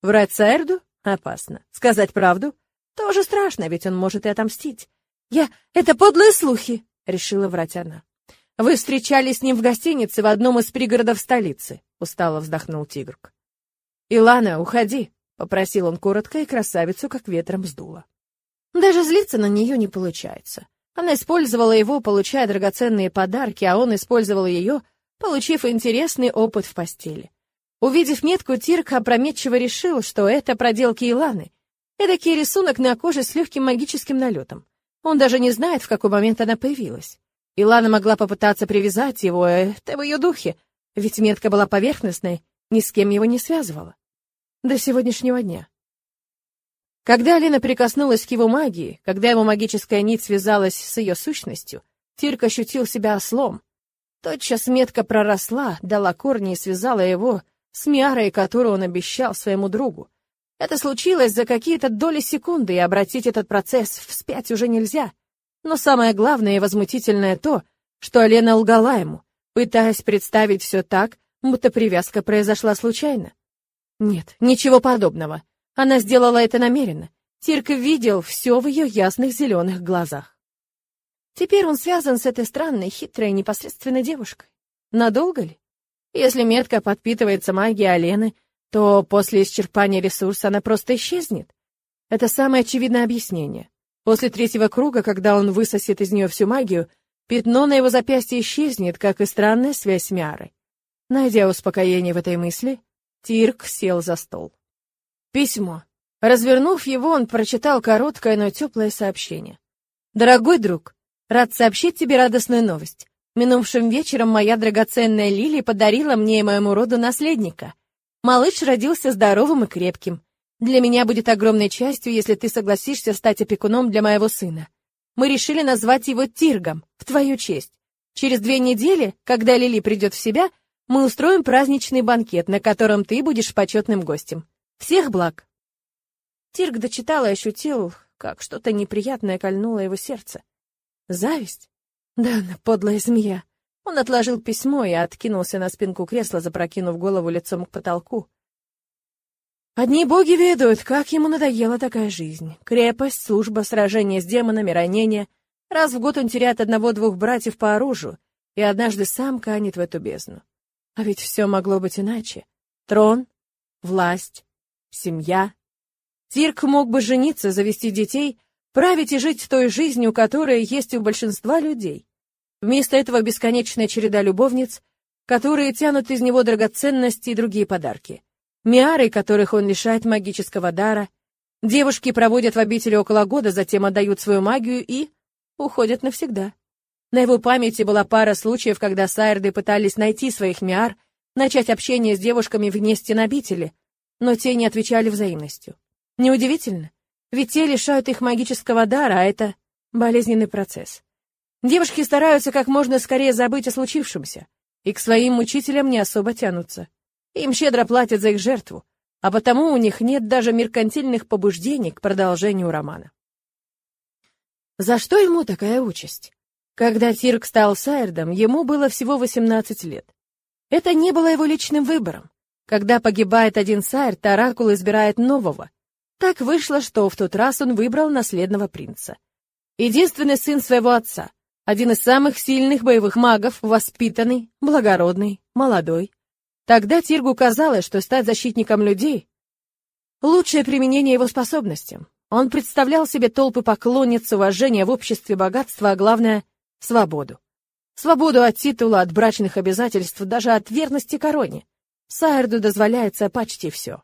Врать Саэрду? Опасно. Сказать правду? Тоже страшно, ведь он может и отомстить. «Я... Это подлые слухи!» — решила врать она. «Вы встречались с ним в гостинице в одном из пригородов столицы», — устало вздохнул Тигрк. «Илана, уходи», — попросил он коротко, и красавицу как ветром сдуло. Даже злиться на нее не получается. Она использовала его, получая драгоценные подарки, а он использовал ее, получив интересный опыт в постели. Увидев метку, Тирк опрометчиво решил, что это проделки Иланы. Эдакий рисунок на коже с легким магическим налетом. Он даже не знает, в какой момент она появилась. Илана могла попытаться привязать его, это в ее духе, ведь метка была поверхностной, ни с кем его не связывала. До сегодняшнего дня. Когда Алина прикоснулась к его магии, когда его магическая нить связалась с ее сущностью, Тирк ощутил себя ослом. Тотчас метка проросла, дала корни и связала его с Миарой, которую он обещал своему другу. Это случилось за какие-то доли секунды, и обратить этот процесс вспять уже нельзя. Но самое главное и возмутительное то, что Алена лгала ему, пытаясь представить все так, будто привязка произошла случайно. Нет, ничего подобного. Она сделала это намеренно. Тирк видел все в ее ясных зеленых глазах. Теперь он связан с этой странной, хитрой, непосредственной девушкой. Надолго ли? Если метка подпитывается магией Алены, то после исчерпания ресурса она просто исчезнет. Это самое очевидное объяснение. После третьего круга, когда он высосет из нее всю магию, пятно на его запястье исчезнет, как и странная связь с Миарой. Найдя успокоение в этой мысли, Тирк сел за стол. Письмо. Развернув его, он прочитал короткое, но теплое сообщение. «Дорогой друг, рад сообщить тебе радостную новость. Минувшим вечером моя драгоценная Лили подарила мне и моему роду наследника — Малыш родился здоровым и крепким. Для меня будет огромной частью, если ты согласишься стать опекуном для моего сына. Мы решили назвать его Тиргом, в твою честь. Через две недели, когда Лили придет в себя, мы устроим праздничный банкет, на котором ты будешь почетным гостем. Всех благ!» Тирг дочитал и ощутил, как что-то неприятное кольнуло его сердце. Зависть? Да, она подлая змея. Он отложил письмо и откинулся на спинку кресла, запрокинув голову лицом к потолку. Одни боги ведают, как ему надоела такая жизнь. Крепость, служба, сражение с демонами, ранения. Раз в год он теряет одного-двух братьев по оружию, и однажды сам канет в эту бездну. А ведь все могло быть иначе. Трон, власть, семья. Тирк мог бы жениться, завести детей, править и жить той жизнью, которая есть у большинства людей. Вместо этого бесконечная череда любовниц, которые тянут из него драгоценности и другие подарки. Миары, которых он лишает магического дара. Девушки проводят в обители около года, затем отдают свою магию и уходят навсегда. На его памяти была пара случаев, когда сайрды пытались найти своих миар, начать общение с девушками вне стен обители, но те не отвечали взаимностью. Неудивительно, ведь те лишают их магического дара, а это болезненный процесс. Девушки стараются как можно скорее забыть о случившемся, и к своим мучителям не особо тянутся. Им щедро платят за их жертву, а потому у них нет даже меркантильных побуждений к продолжению романа. За что ему такая участь? Когда Тирк стал Сайрдом, ему было всего 18 лет. Это не было его личным выбором. Когда погибает один Сайрд, Оракул избирает нового. Так вышло, что в тот раз он выбрал наследного принца. Единственный сын своего отца, один из самых сильных боевых магов, воспитанный, благородный, молодой. Тогда Тиргу казалось, что стать защитником людей — лучшее применение его способностям. Он представлял себе толпы поклонниц, уважения в обществе, богатства, а главное — свободу. Свободу от титула, от брачных обязательств, даже от верности короне. Сайрду дозволяется почти все.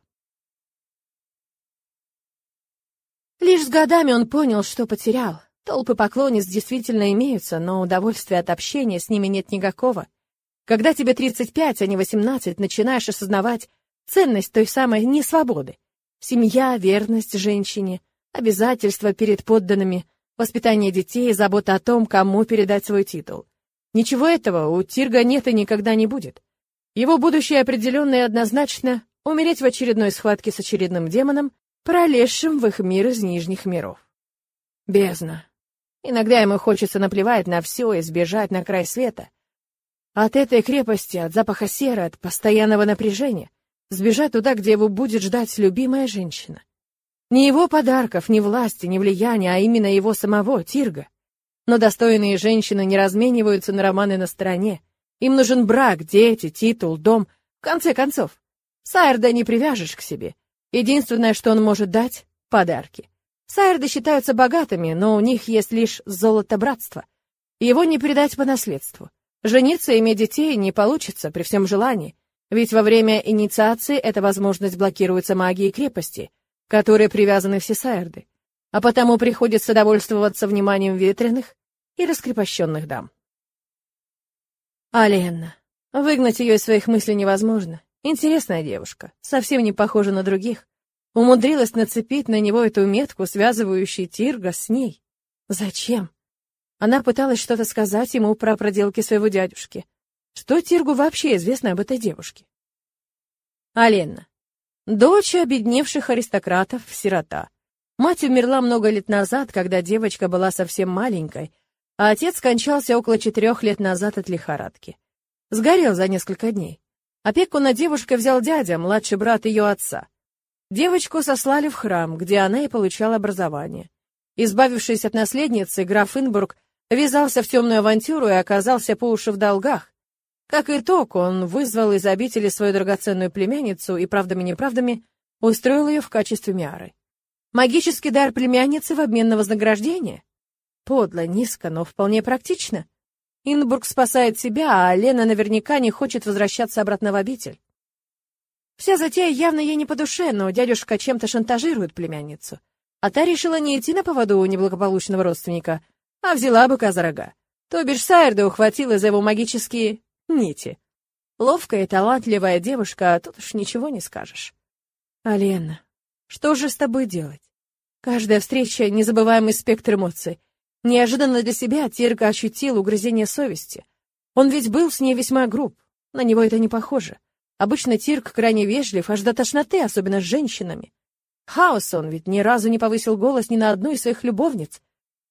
Лишь с годами он понял, что потерял. Толпы поклонниц действительно имеются, но удовольствия от общения с ними нет никакого. Когда тебе 35, а не 18, начинаешь осознавать ценность той самой несвободы. Семья, верность женщине, обязательства перед подданными, воспитание детей, забота о том, кому передать свой титул. Ничего этого у Тирга нет и никогда не будет. Его будущее определенно и однозначно умереть в очередной схватке с очередным демоном, пролезшим в их мир из нижних миров. Бездна. Иногда ему хочется наплевать на все и сбежать на край света. От этой крепости, от запаха серы, от постоянного напряжения. Сбежать туда, где его будет ждать любимая женщина. Ни его подарков, ни власти, ни влияния, а именно его самого, Тирга. Но достойные женщины не размениваются на романы на стороне. Им нужен брак, дети, титул, дом. В конце концов, Сайрда не привяжешь к себе. Единственное, что он может дать — подарки. Сайрды считаются богатыми, но у них есть лишь золото братства. Его не передать по наследству. Жениться и иметь детей не получится при всем желании, ведь во время инициации эта возможность блокируется магией крепости, которые привязаны все сайрды, а потому приходится довольствоваться вниманием ветреных и раскрепощенных дам. Аленна. Выгнать ее из своих мыслей невозможно. Интересная девушка, совсем не похожа на других. Умудрилась нацепить на него эту метку, связывающую Тирга с ней. Зачем? Она пыталась что-то сказать ему про проделки своего дядюшки. Что Тиргу вообще известно об этой девушке? Аленна. Дочь обедневших аристократов, сирота. Мать умерла много лет назад, когда девочка была совсем маленькой, а отец скончался около четырех лет назад от лихорадки. Сгорел за несколько дней. Опеку на девушкой взял дядя, младший брат ее отца. Девочку сослали в храм, где она и получала образование. Избавившись от наследницы, граф Инбург ввязался в темную авантюру и оказался по уши в долгах. Как итог, он вызвал из обители свою драгоценную племянницу и правдами-неправдами устроил ее в качестве Миары. Магический дар племянницы в обмен на вознаграждение? Подло, низко, но вполне практично. Инбург спасает себя, а Лена наверняка не хочет возвращаться обратно в обитель. Вся затея явно ей не по душе, но дядюшка чем-то шантажирует племянницу. А та решила не идти на поводу у неблагополучного родственника, а взяла быка за рога. То бишь Сайрда ухватила за его магические нити. Ловкая и талантливая девушка, а тут уж ничего не скажешь. Алена. Что же с тобой делать? Каждая встреча — незабываемый спектр эмоций. Неожиданно для себя Тирка ощутил угрызение совести. Он ведь был с ней весьма груб. На него это не похоже. Обычно Тирк крайне вежлив, аж до тошноты, особенно с женщинами. Хаос он ведь ни разу не повысил голос ни на одну из своих любовниц,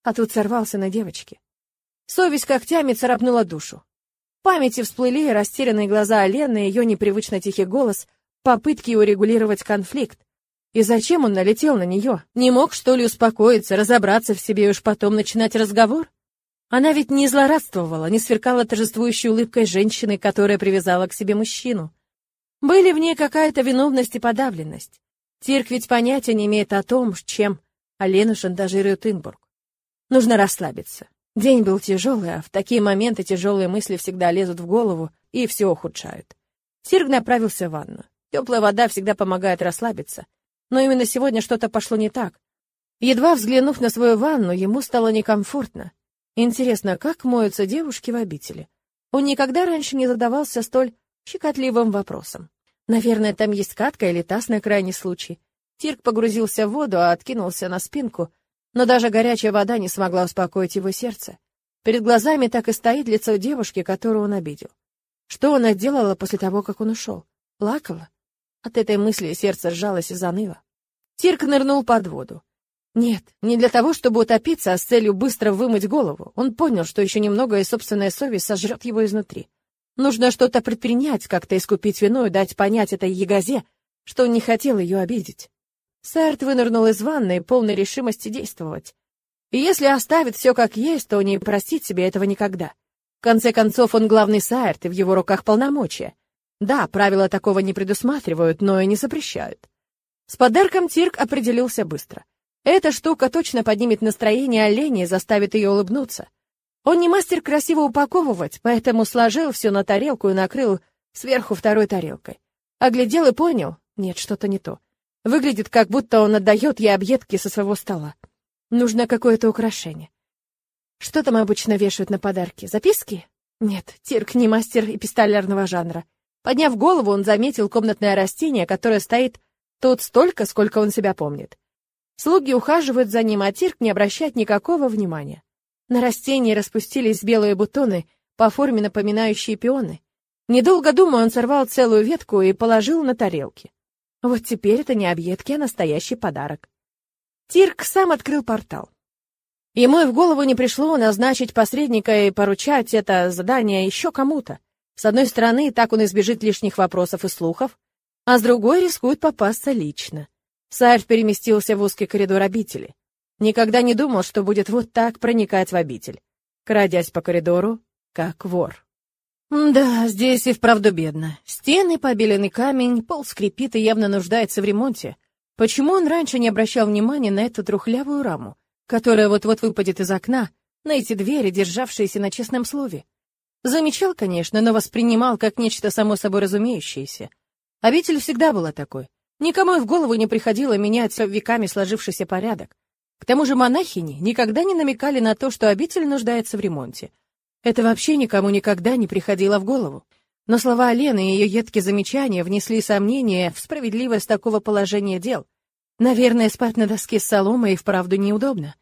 а тут сорвался на девочке. Совесть когтями царапнула душу. Памяти всплыли растерянные глаза Алены, ее непривычно тихий голос, попытки урегулировать конфликт. И зачем он налетел на нее? Не мог, что ли, успокоиться, разобраться в себе и уж потом начинать разговор? Она ведь не злорадствовала, не сверкала торжествующей улыбкой женщины, которая привязала к себе мужчину. Были в ней какая-то виновность и подавленность. Тирк ведь понятия не имеет о том, чем Алену шантажирует Инбург. Нужно расслабиться. День был тяжелый, а в такие моменты тяжелые мысли всегда лезут в голову и все ухудшают. Тирк направился в ванну. Теплая вода всегда помогает расслабиться. Но именно сегодня что-то пошло не так. Едва взглянув на свою ванну, ему стало некомфортно. Интересно, как моются девушки в обители? Он никогда раньше не задавался столь щекотливым вопросом. Наверное, там есть катка или таз на крайний случай. Тирк погрузился в воду, а откинулся на спинку, но даже горячая вода не смогла успокоить его сердце. Перед глазами так и стоит лицо девушки, которую он обидел. Что она делала после того, как он ушел? Плакала? От этой мысли сердце сжалось и заныло. Тирк нырнул под воду. Нет, не для того, чтобы утопиться, а с целью быстро вымыть голову. Он понял, что еще немного, и собственная совесть сожрет его изнутри. Нужно что-то предпринять, как-то искупить вину и дать понять этой ягозе, что он не хотел ее обидеть. Сэрт вынырнул из ванны, полной решимости действовать. И если оставит все как есть, то не простит себе этого никогда. В конце концов, он главный Саэрт, и в его руках полномочия. Да, правила такого не предусматривают, но и не запрещают. С подарком Тирк определился быстро. Эта штука точно поднимет настроение оленя и заставит ее улыбнуться. Он не мастер красиво упаковывать, поэтому сложил все на тарелку и накрыл сверху второй тарелкой. Оглядел и понял, нет, что-то не то. Выглядит, как будто он отдает ей объедки со своего стола. Нужно какое-то украшение. Что там обычно вешают на подарки? Записки? Нет, Тирк не мастер эпистолярного жанра. Подняв голову, он заметил комнатное растение, которое стоит тут столько, сколько он себя помнит. Слуги ухаживают за ним, а Тирк не обращает никакого внимания. На растении распустились белые бутоны, по форме напоминающие пионы. Недолго думая, он сорвал целую ветку и положил на тарелки. Вот теперь это не объедки, а настоящий подарок. Тирк сам открыл портал. Ему и в голову не пришло назначить посредника и поручать это задание еще кому-то. С одной стороны, так он избежит лишних вопросов и слухов, а с другой рискует попасться лично. Сайр переместился в узкий коридор обители. Никогда не думал, что будет вот так проникать в обитель, крадясь по коридору, как вор. Да, здесь и вправду бедно. Стены, побеленный камень, пол скрипит и явно нуждается в ремонте. Почему он раньше не обращал внимания на эту трухлявую раму, которая вот-вот выпадет из окна, на эти двери, державшиеся на честном слове? Замечал, конечно, но воспринимал как нечто само собой разумеющееся. Обитель всегда была такой. Никому и в голову не приходило менять веками сложившийся порядок. К тому же монахини никогда не намекали на то, что обитель нуждается в ремонте. Это вообще никому никогда не приходило в голову. Но слова Алены и ее едкие замечания внесли сомнения в справедливость такого положения дел. Наверное, спать на доске с соломой и вправду неудобно.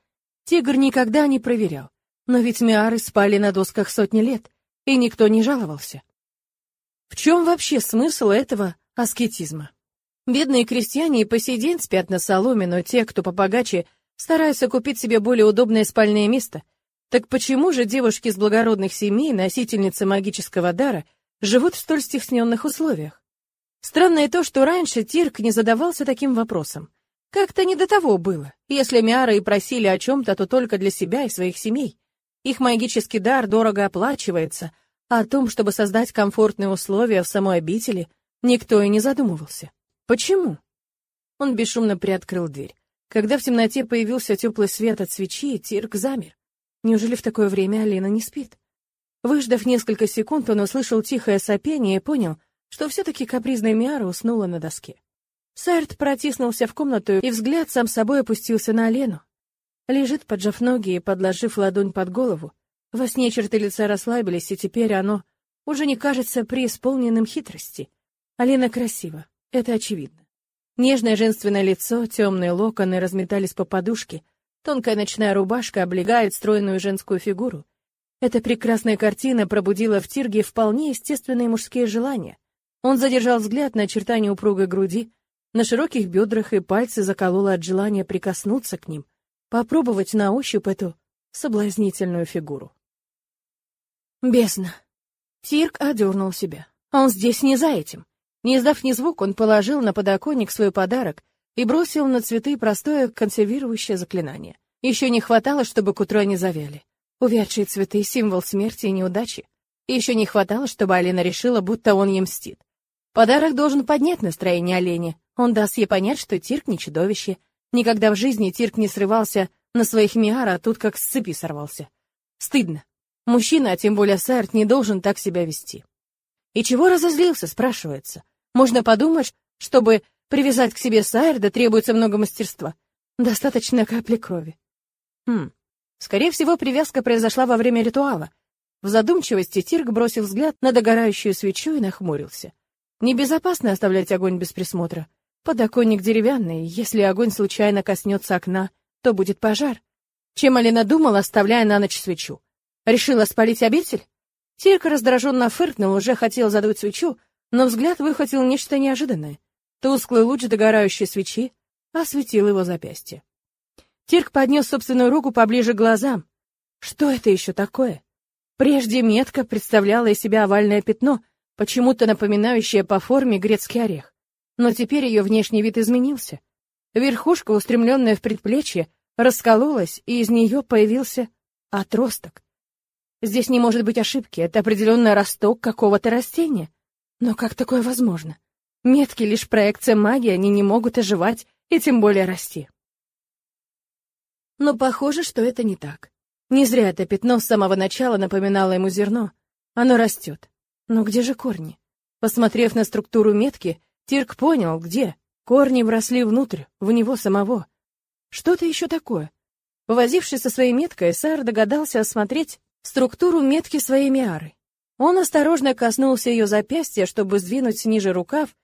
Тигр никогда не проверял. Но ведь миары спали на досках сотни лет, и никто не жаловался. В чем вообще смысл этого аскетизма? Бедные крестьяне и по сей день спят на соломе, но те, кто побогаче, стараются купить себе более удобное спальное место. Так почему же девушки из благородных семей, носительницы магического дара, живут в столь стесненных условиях? Странно то, что раньше Тирк не задавался таким вопросом. Как-то не до того было. Если Миара и просили о чем-то, то только для себя и своих семей. Их магический дар дорого оплачивается, а о том, чтобы создать комфортные условия в самой обители, никто и не задумывался. Почему? Он бесшумно приоткрыл дверь. Когда в темноте появился теплый свет от свечи, Тирк замер. Неужели в такое время Алина не спит? Выждав несколько секунд, он услышал тихое сопение и понял, что все-таки капризная Миара уснула на доске. Сарт протиснулся в комнату, и взгляд сам собой опустился на Алену. Лежит, поджав ноги и подложив ладонь под голову. Во сне черты лица расслабились, и теперь оно уже не кажется преисполненным хитрости. Алена красива, это очевидно. Нежное женственное лицо, темные локоны разметались по подушке, тонкая ночная рубашка облегает стройную женскую фигуру. Эта прекрасная картина пробудила в Тирге вполне естественные мужские желания. Он задержал взгляд на очертания упругой груди, на широких бедрах и пальцы закололо от желания прикоснуться к ним, попробовать на ощупь эту соблазнительную фигуру. Бесно. Тирк одернул себя. Он здесь не за этим. Не издав ни звук, он положил на подоконник свой подарок и бросил на цветы простое консервирующее заклинание. Еще не хватало, чтобы к утру они завяли. Увядшие цветы — символ смерти и неудачи. Еще не хватало, чтобы Алина решила, будто он ей мстит. Подарок должен поднять настроение Олене. Он даст ей понять, что Тирк не чудовище. Никогда в жизни Тирк не срывался на своих миара, а тут как с цепи сорвался. Стыдно. Мужчина, а тем более Сарт, не должен так себя вести. И чего разозлился, спрашивается. Можно подумать, чтобы привязать к себе Сайрда, требуется много мастерства. Достаточно капли крови. Хм, Скорее всего, привязка произошла во время ритуала. В задумчивости Тирк бросил взгляд на догорающую свечу и нахмурился. Небезопасно оставлять огонь без присмотра. Подоконник деревянный, если огонь случайно коснется окна, то будет пожар. Чем Алина думала, оставляя на ночь свечу? Решила спалить обитель? Тирк раздраженно фыркнул, уже хотел задуть свечу, но взгляд выхватил нечто неожиданное. Тусклый луч догорающей свечи осветил его запястье. Тирк поднес собственную руку поближе к глазам. Что это еще такое? Прежде метка представляла из себя овальное пятно, почему-то напоминающее по форме грецкий орех. Но теперь ее внешний вид изменился. Верхушка, устремленная в предплечье, раскололась, и из нее появился отросток. Здесь не может быть ошибки, это определенно росток какого-то растения. Но как такое возможно? Метки — лишь проекция магии, они не могут оживать и тем более расти. Но похоже, что это не так. Не зря это пятно с самого начала напоминало ему зерно. Оно растет. Но где же корни? Посмотрев на структуру метки, Тирк понял, где. Корни вросли внутрь, в него самого. Что-то еще такое. Повозившись со своей меткой, Сар догадался осмотреть структуру метки своей миары. Он осторожно коснулся ее запястья, чтобы сдвинуть ниже рукав,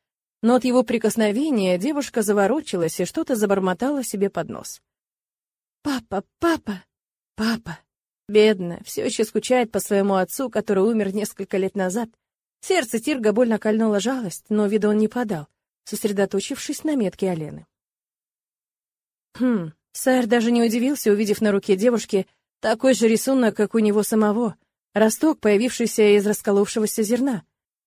но от его прикосновения девушка заворочилась и что-то забормотала себе под нос. «Папа, папа, папа!» Бедная, все еще скучает по своему отцу, который умер несколько лет назад. Сердце Тирга больно кольнула жалость, но вида он не подал, сосредоточившись на метке Алены. Хм, Сайр даже не удивился, увидев на руке девушки такой же рисунок, как у него самого, росток, появившийся из расколовшегося зерна.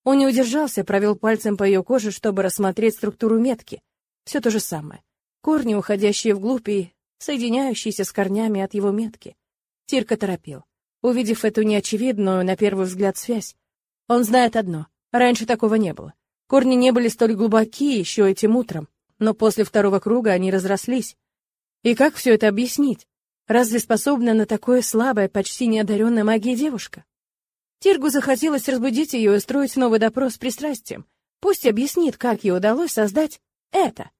Он не удержался, провел пальцем по ее коже, чтобы рассмотреть структуру метки. Все то же самое. Корни, уходящие вглубь и соединяющийся с корнями от его метки. Тирка торопил. Увидев эту неочевидную, на первый взгляд, связь, он знает одно — раньше такого не было. Корни не были столь глубоки еще этим утром, но после второго круга они разрослись. И как все это объяснить? Разве способна на такое слабое, почти неодаренная магия девушка? Тиргу захотелось разбудить ее и устроить новый допрос с пристрастием. Пусть объяснит, как ей удалось создать это.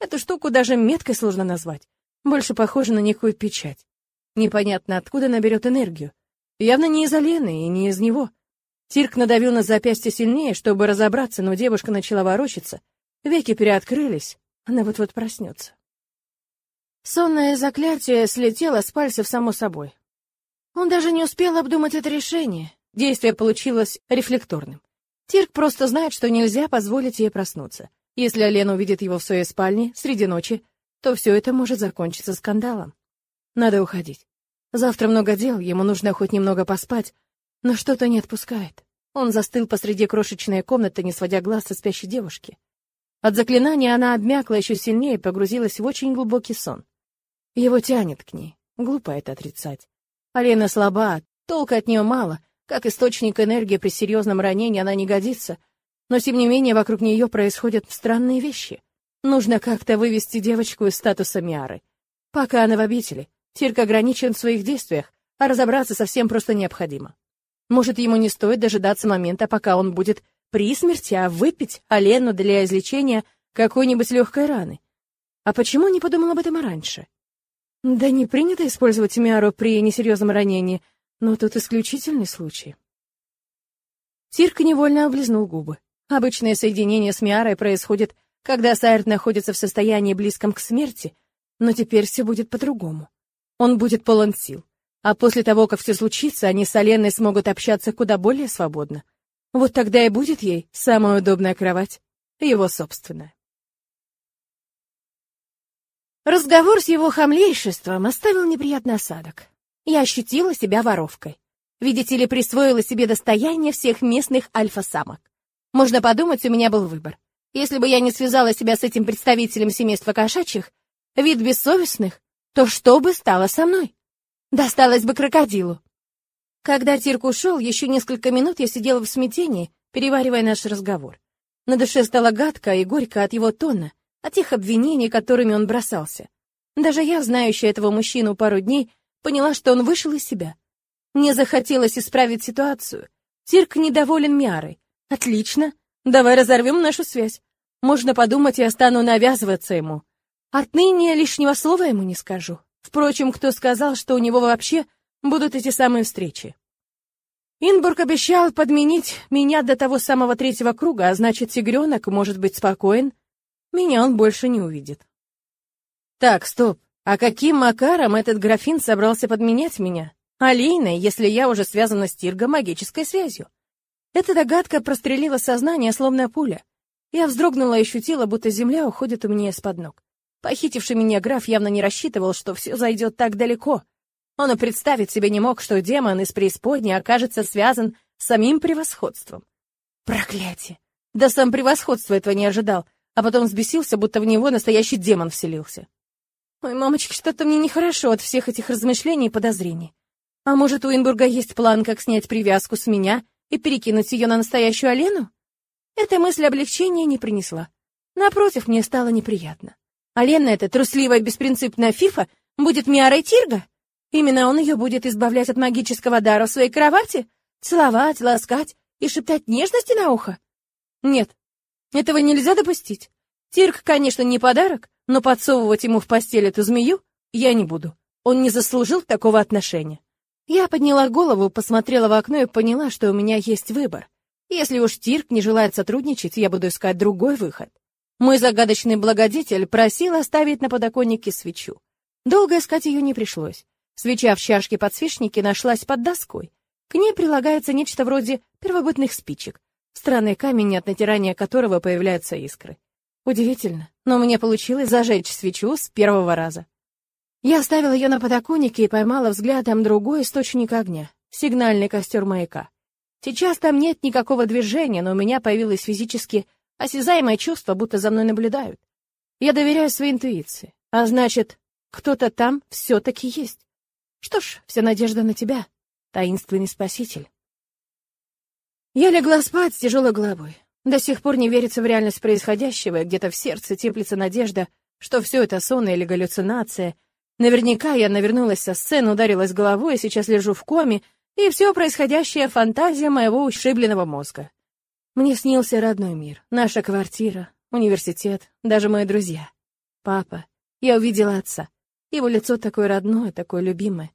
Эту штуку даже меткой сложно назвать. Больше похоже на некую печать. Непонятно, откуда она берет энергию. Явно не из Алены и не из него. Тирк надавил на запястье сильнее, чтобы разобраться, но девушка начала ворочаться. Веки переоткрылись. Она вот-вот проснется. Сонное заклятие слетело с пальцев само собой. Он даже не успел обдумать это решение. Действие получилось рефлекторным. Тирк просто знает, что нельзя позволить ей проснуться. Если Алена увидит его в своей спальне среди ночи, то все это может закончиться скандалом. Надо уходить. Завтра много дел, ему нужно хоть немного поспать, но что-то не отпускает. Он застыл посреди крошечной комнаты, не сводя глаз со спящей девушки. От заклинания она обмякла еще сильнее и погрузилась в очень глубокий сон. Его тянет к ней. Глупо это отрицать. Алена слаба, толка от нее мало. Как источник энергии при серьезном ранении она не годится. Но, тем не менее, вокруг нее происходят странные вещи. Нужно как-то вывести девочку из статуса Миары. Пока она в обители, Тирк ограничен в своих действиях, а разобраться совсем просто необходимо. Может, ему не стоит дожидаться момента, пока он будет при смерти, а выпить Алену для излечения какой-нибудь легкой раны. А почему не подумал об этом раньше? Да не принято использовать Миару при несерьезном ранении, но тут исключительный случай. Тирк невольно облизнул губы. Обычное соединение с Миарой происходит когда Сайрт находится в состоянии близком к смерти, но теперь все будет по-другому. Он будет полон сил. А после того, как все случится, они с Оленой смогут общаться куда более свободно. Вот тогда и будет ей самая удобная кровать, его собственная. Разговор с его хамлейшеством оставил неприятный осадок. Я ощутила себя воровкой. Видите ли, присвоила себе достояние всех местных альфа-самок. Можно подумать, у меня был выбор. Если бы я не связала себя с этим представителем семейства кошачьих, вид бессовестных, то что бы стало со мной? Досталось бы крокодилу. Когда Тирк ушел, еще несколько минут я сидела в смятении, переваривая наш разговор. На душе стало гадко и горько от его тона, от тех обвинений, которыми он бросался. Даже я, знающая этого мужчину пару дней, поняла, что он вышел из себя. Мне захотелось исправить ситуацию. Тирк недоволен Миарой, Отлично. Давай разорвем нашу связь. Можно подумать, я стану навязываться ему. Отныне лишнего слова ему не скажу. Впрочем, кто сказал, что у него вообще будут эти самые встречи? Инбург обещал подменить меня до того самого третьего круга, а значит, тигренок может быть спокоен. Меня он больше не увидит. Так, стоп. А каким макаром этот графин собрался подменять меня? Алиной, если я уже связана с Тирго магической связью. Эта догадка прострелила сознание, словно пуля. Я вздрогнула и ощутила, будто земля уходит у меня из-под ног. Похитивший меня граф явно не рассчитывал, что все зайдет так далеко. Он и представить себе не мог, что демон из преисподней окажется связан с самим превосходством. Проклятие! Да сам превосходство этого не ожидал, а потом взбесился, будто в него настоящий демон вселился. Ой, мамочка, что-то мне нехорошо от всех этих размышлений и подозрений. А может, у Инбурга есть план, как снять привязку с меня и перекинуть ее на настоящую Алену? Эта мысль облегчения не принесла. Напротив, мне стало неприятно. Алена, эта трусливая беспринципная фифа, будет Миарой Тирга? Именно он ее будет избавлять от магического дара в своей кровати? Целовать, ласкать и шептать нежности на ухо? Нет, этого нельзя допустить. Тирг, конечно, не подарок, но подсовывать ему в постель эту змею я не буду. Он не заслужил такого отношения. Я подняла голову, посмотрела в окно и поняла, что у меня есть выбор. Если уж Тирк не желает сотрудничать, я буду искать другой выход. Мой загадочный благодетель просил оставить на подоконнике свечу. Долго искать ее не пришлось. Свеча в чашке подсвечники нашлась под доской. К ней прилагается нечто вроде первобытных спичек, странный камень, от натирания которого появляются искры. Удивительно, но мне получилось зажечь свечу с первого раза. Я оставила ее на подоконнике и поймала взглядом другой источник огня — сигнальный костер маяка. Сейчас там нет никакого движения, но у меня появилось физически осязаемое чувство, будто за мной наблюдают. Я доверяю своей интуиции, а значит, кто-то там все-таки есть. Что ж, вся надежда на тебя, таинственный спаситель. Я легла спать с тяжелой головой. До сих пор не верится в реальность происходящего, и где-то в сердце теплится надежда, что все это сон или галлюцинация, Наверняка я навернулась со сцены, ударилась головой, и сейчас лежу в коме, и все происходящее — фантазия моего ушибленного мозга. Мне снился родной мир, наша квартира, университет, даже мои друзья. Папа. Я увидела отца. Его лицо такое родное, такое любимое.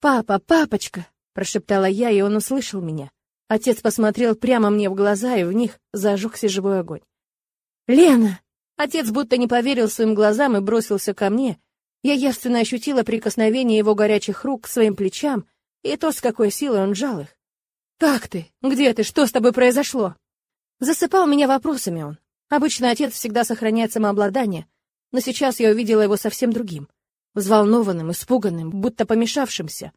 «Папа, папочка!» — прошептала я, и он услышал меня. Отец посмотрел прямо мне в глаза, и в них зажегся живой огонь. «Лена!» Отец будто не поверил своим глазам и бросился ко мне, я явственно ощутила прикосновение его горячих рук к своим плечам и то, с какой силой он жал их. «Как ты? Где ты? Что с тобой произошло?» Засыпал меня вопросами он. Обычно отец всегда сохраняет самообладание, но сейчас я увидела его совсем другим, взволнованным, испуганным, будто помешавшимся.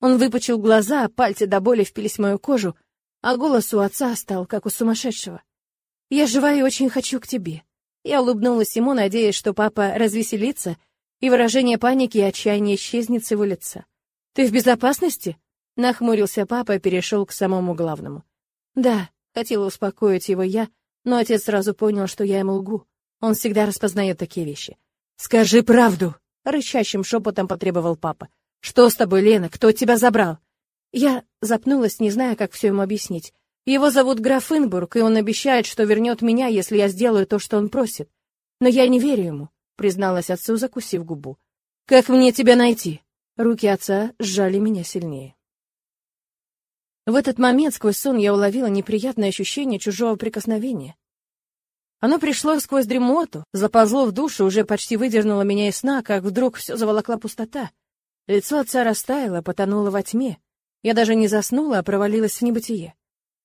Он выпучил глаза, пальцы до боли впились в мою кожу, а голос у отца стал, как у сумасшедшего. «Я жива и очень хочу к тебе». Я улыбнулась ему, надеясь, что папа развеселится и выражение паники и отчаяния исчезнет с его лица. «Ты в безопасности?» — нахмурился папа и перешел к самому главному. «Да», — хотела успокоить его я, но отец сразу понял, что я ему лгу. Он всегда распознает такие вещи. «Скажи правду!» — рычащим шепотом потребовал папа. «Что с тобой, Лена? Кто тебя забрал?» Я запнулась, не зная, как все ему объяснить. Его зовут граф Инбург, и он обещает, что вернет меня, если я сделаю то, что он просит. Но я не верю ему призналась отцу, закусив губу. Как мне тебя найти? Руки отца сжали меня сильнее. В этот момент сквозь сон я уловила неприятное ощущение чужого прикосновения. Оно пришло сквозь дремоту, заползло в душу, уже почти выдернуло меня из сна, как вдруг все заволокла пустота. Лицо отца растаяло, потонуло во тьме. Я даже не заснула, а провалилась в небытие.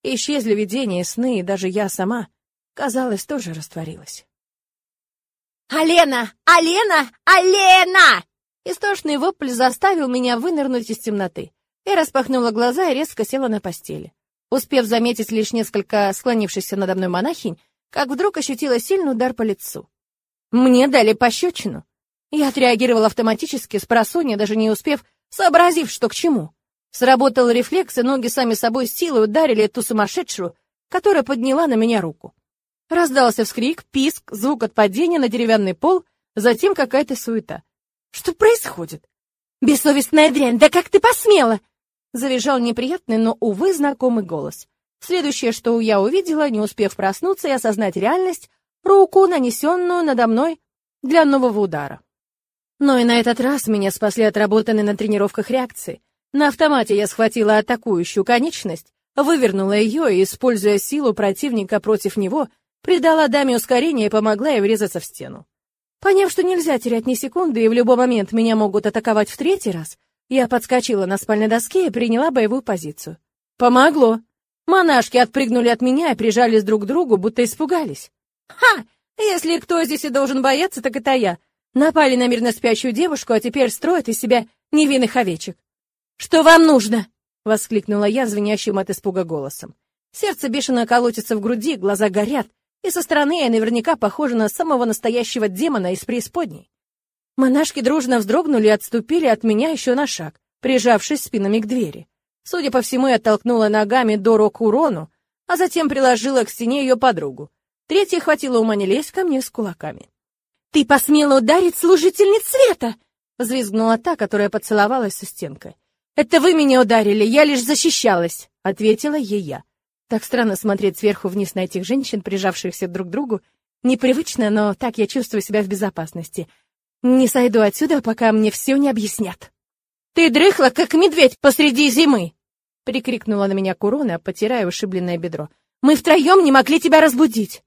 Исчезли видения, сны, и даже я сама, казалось, тоже растворилась. «Алена! Алена! Алена!» Истошный вопль заставил меня вынырнуть из темноты. Я распахнула глаза и резко села на постели. Успев заметить лишь несколько склонившихся надо мной монахинь, как вдруг ощутила сильный удар по лицу. Мне дали пощечину. Я отреагировала автоматически, с просонья, даже не успев, сообразив, что к чему. Сработал рефлекс, и ноги сами собой силой ударили эту сумасшедшую, которая подняла на меня руку. Раздался вскрик, писк, звук от падения на деревянный пол, затем какая-то суета. Что происходит? «Бессовестная дрянь, да как ты посмела!» Завизжал неприятный, но, увы, знакомый голос. Следующее, что я увидела, не успев проснуться и осознать реальность, руку, нанесенную надо мной для нового удара. Но и на этот раз меня спасли отработанные на тренировках реакции. На автомате я схватила атакующую конечность, вывернула ее и, используя силу противника против него, придала даме ускорение и помогла ей врезаться в стену. Поняв, что нельзя терять ни секунды и в любой момент меня могут атаковать в третий раз, я подскочила на спальной доске и приняла боевую позицию. Помогло. Монашки отпрыгнули от меня и прижались друг к другу, будто испугались. Ха! Если кто здесь и должен бояться, так это я. Напали на мирно спящую девушку, а теперь строят из себя невинных овечек. «Что вам нужно?» — воскликнула я звенящим от испуга голосом. Сердце бешено колотится в груди, глаза горят, и со стороны я наверняка похожа на самого настоящего демона из преисподней. Монашки дружно вздрогнули и отступили от меня еще на шаг, прижавшись спинами к двери. Судя по всему, я толкнула ногами Дору к урону, а затем приложила к стене ее подругу. Третья хватило ума не лезть ко мне с кулаками. «Ты посмела ударить служительниц света!» — взвизгнула та, которая поцеловалась со стенкой. «Это вы меня ударили, я лишь защищалась», — ответила ей я. Так странно смотреть сверху вниз на этих женщин, прижавшихся друг к другу. Непривычно, но так я чувствую себя в безопасности. Не сойду отсюда, пока мне все не объяснят. «Ты дрыхла, как медведь посреди зимы!» — прикрикнула на меня Курона, потирая ушибленное бедро. «Мы втроем не могли тебя разбудить!»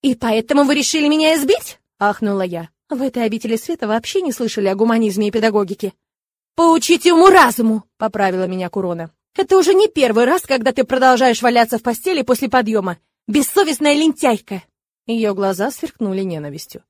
«И поэтому вы решили меня избить?» — ахнула я. В этой обители света вообще не слышали о гуманизме и педагогике. «Поучите уму-разуму!» — поправила меня Курона. Это уже не первый раз, когда ты продолжаешь валяться в постели после подъема. Бессовестная лентяйка!» Ее глаза сверкнули ненавистью.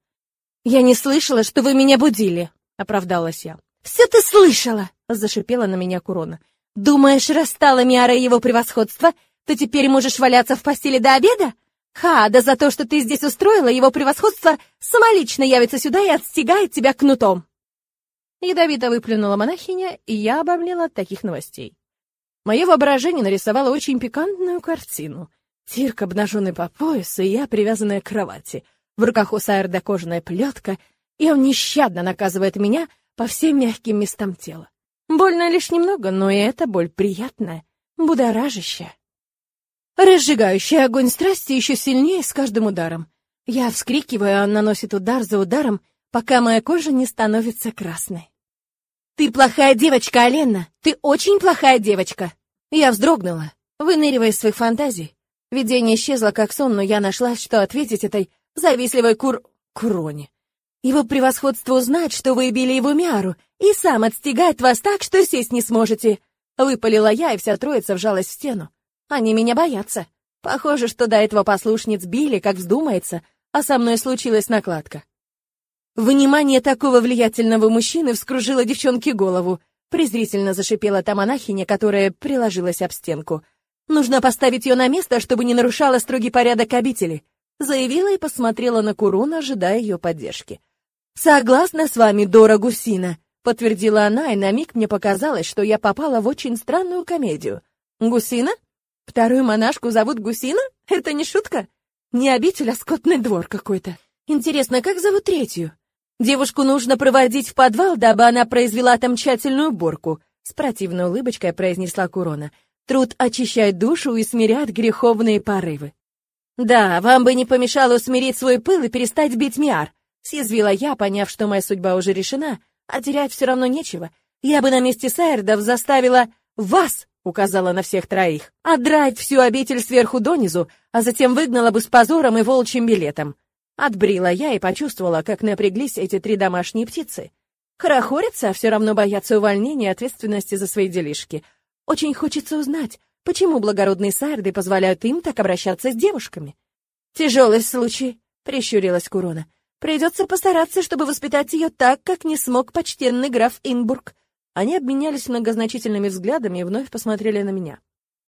«Я не слышала, что вы меня будили», — оправдалась я. «Все ты слышала!» — зашипела на меня Курона. «Думаешь, расстала Миара его превосходство, то теперь можешь валяться в постели до обеда? Ха, да за то, что ты здесь устроила, его превосходство самолично явится сюда и отстегает тебя кнутом!» Ядовито выплюнула монахиня, и я обомлела от таких новостей. Мое воображение нарисовало очень пикантную картину. Тирк, обнаженный по пояс, и я, привязанная к кровати. В руках у Сайерда кожаная плетка, и он нещадно наказывает меня по всем мягким местам тела. Больно лишь немного, но и эта боль приятная, будоражащая. Разжигающий огонь страсти еще сильнее с каждым ударом. Я вскрикиваю, а он наносит удар за ударом, пока моя кожа не становится красной. «Ты плохая девочка, Алена! Ты очень плохая девочка!» Я вздрогнула, выныривая из своих фантазий. Видение исчезло как сон, но я нашла, что ответить этой завистливой кур... куроне. Его превосходство узнать, что вы били его Миару, и сам отстегает вас так, что сесть не сможете. Выпалила я, и вся троица вжалась в стену. Они меня боятся. Похоже, что до этого послушниц били, как вздумается, а со мной случилась накладка. Внимание такого влиятельного мужчины вскружило девчонке голову. Презрительно зашипела та монахиня, которая приложилась об стенку. «Нужно поставить ее на место, чтобы не нарушала строгий порядок обители», заявила и посмотрела на Куруна, ожидая ее поддержки. «Согласна с вами, Дора Гусина», подтвердила она, и на миг мне показалось, что я попала в очень странную комедию. «Гусина? Вторую монашку зовут Гусина? Это не шутка? Не обитель, а скотный двор какой-то. Интересно, как зовут третью?» Девушку нужно проводить в подвал, дабы она произвела там тщательную уборку, с противной улыбочкой произнесла Курона. Труд очищает душу и смиряет греховные порывы. Да, вам бы не помешало усмирить свой пыл и перестать бить Миар, съязвила я, поняв, что моя судьба уже решена, а терять все равно нечего. Я бы на месте Сайрдов заставила вас — указала на всех троих, — «отдрать всю обитель сверху донизу, а затем выгнала бы с позором и волчьим билетом». Отбрила я и почувствовала, как напряглись эти три домашние птицы. Хорохорятся, а все равно боятся увольнения и ответственности за свои делишки. Очень хочется узнать, почему благородные сарды позволяют им так обращаться с девушками. «Тяжелый случай», — прищурилась Курона. «Придется постараться, чтобы воспитать ее так, как не смог почтенный граф Инбург». Они обменялись многозначительными взглядами и вновь посмотрели на меня.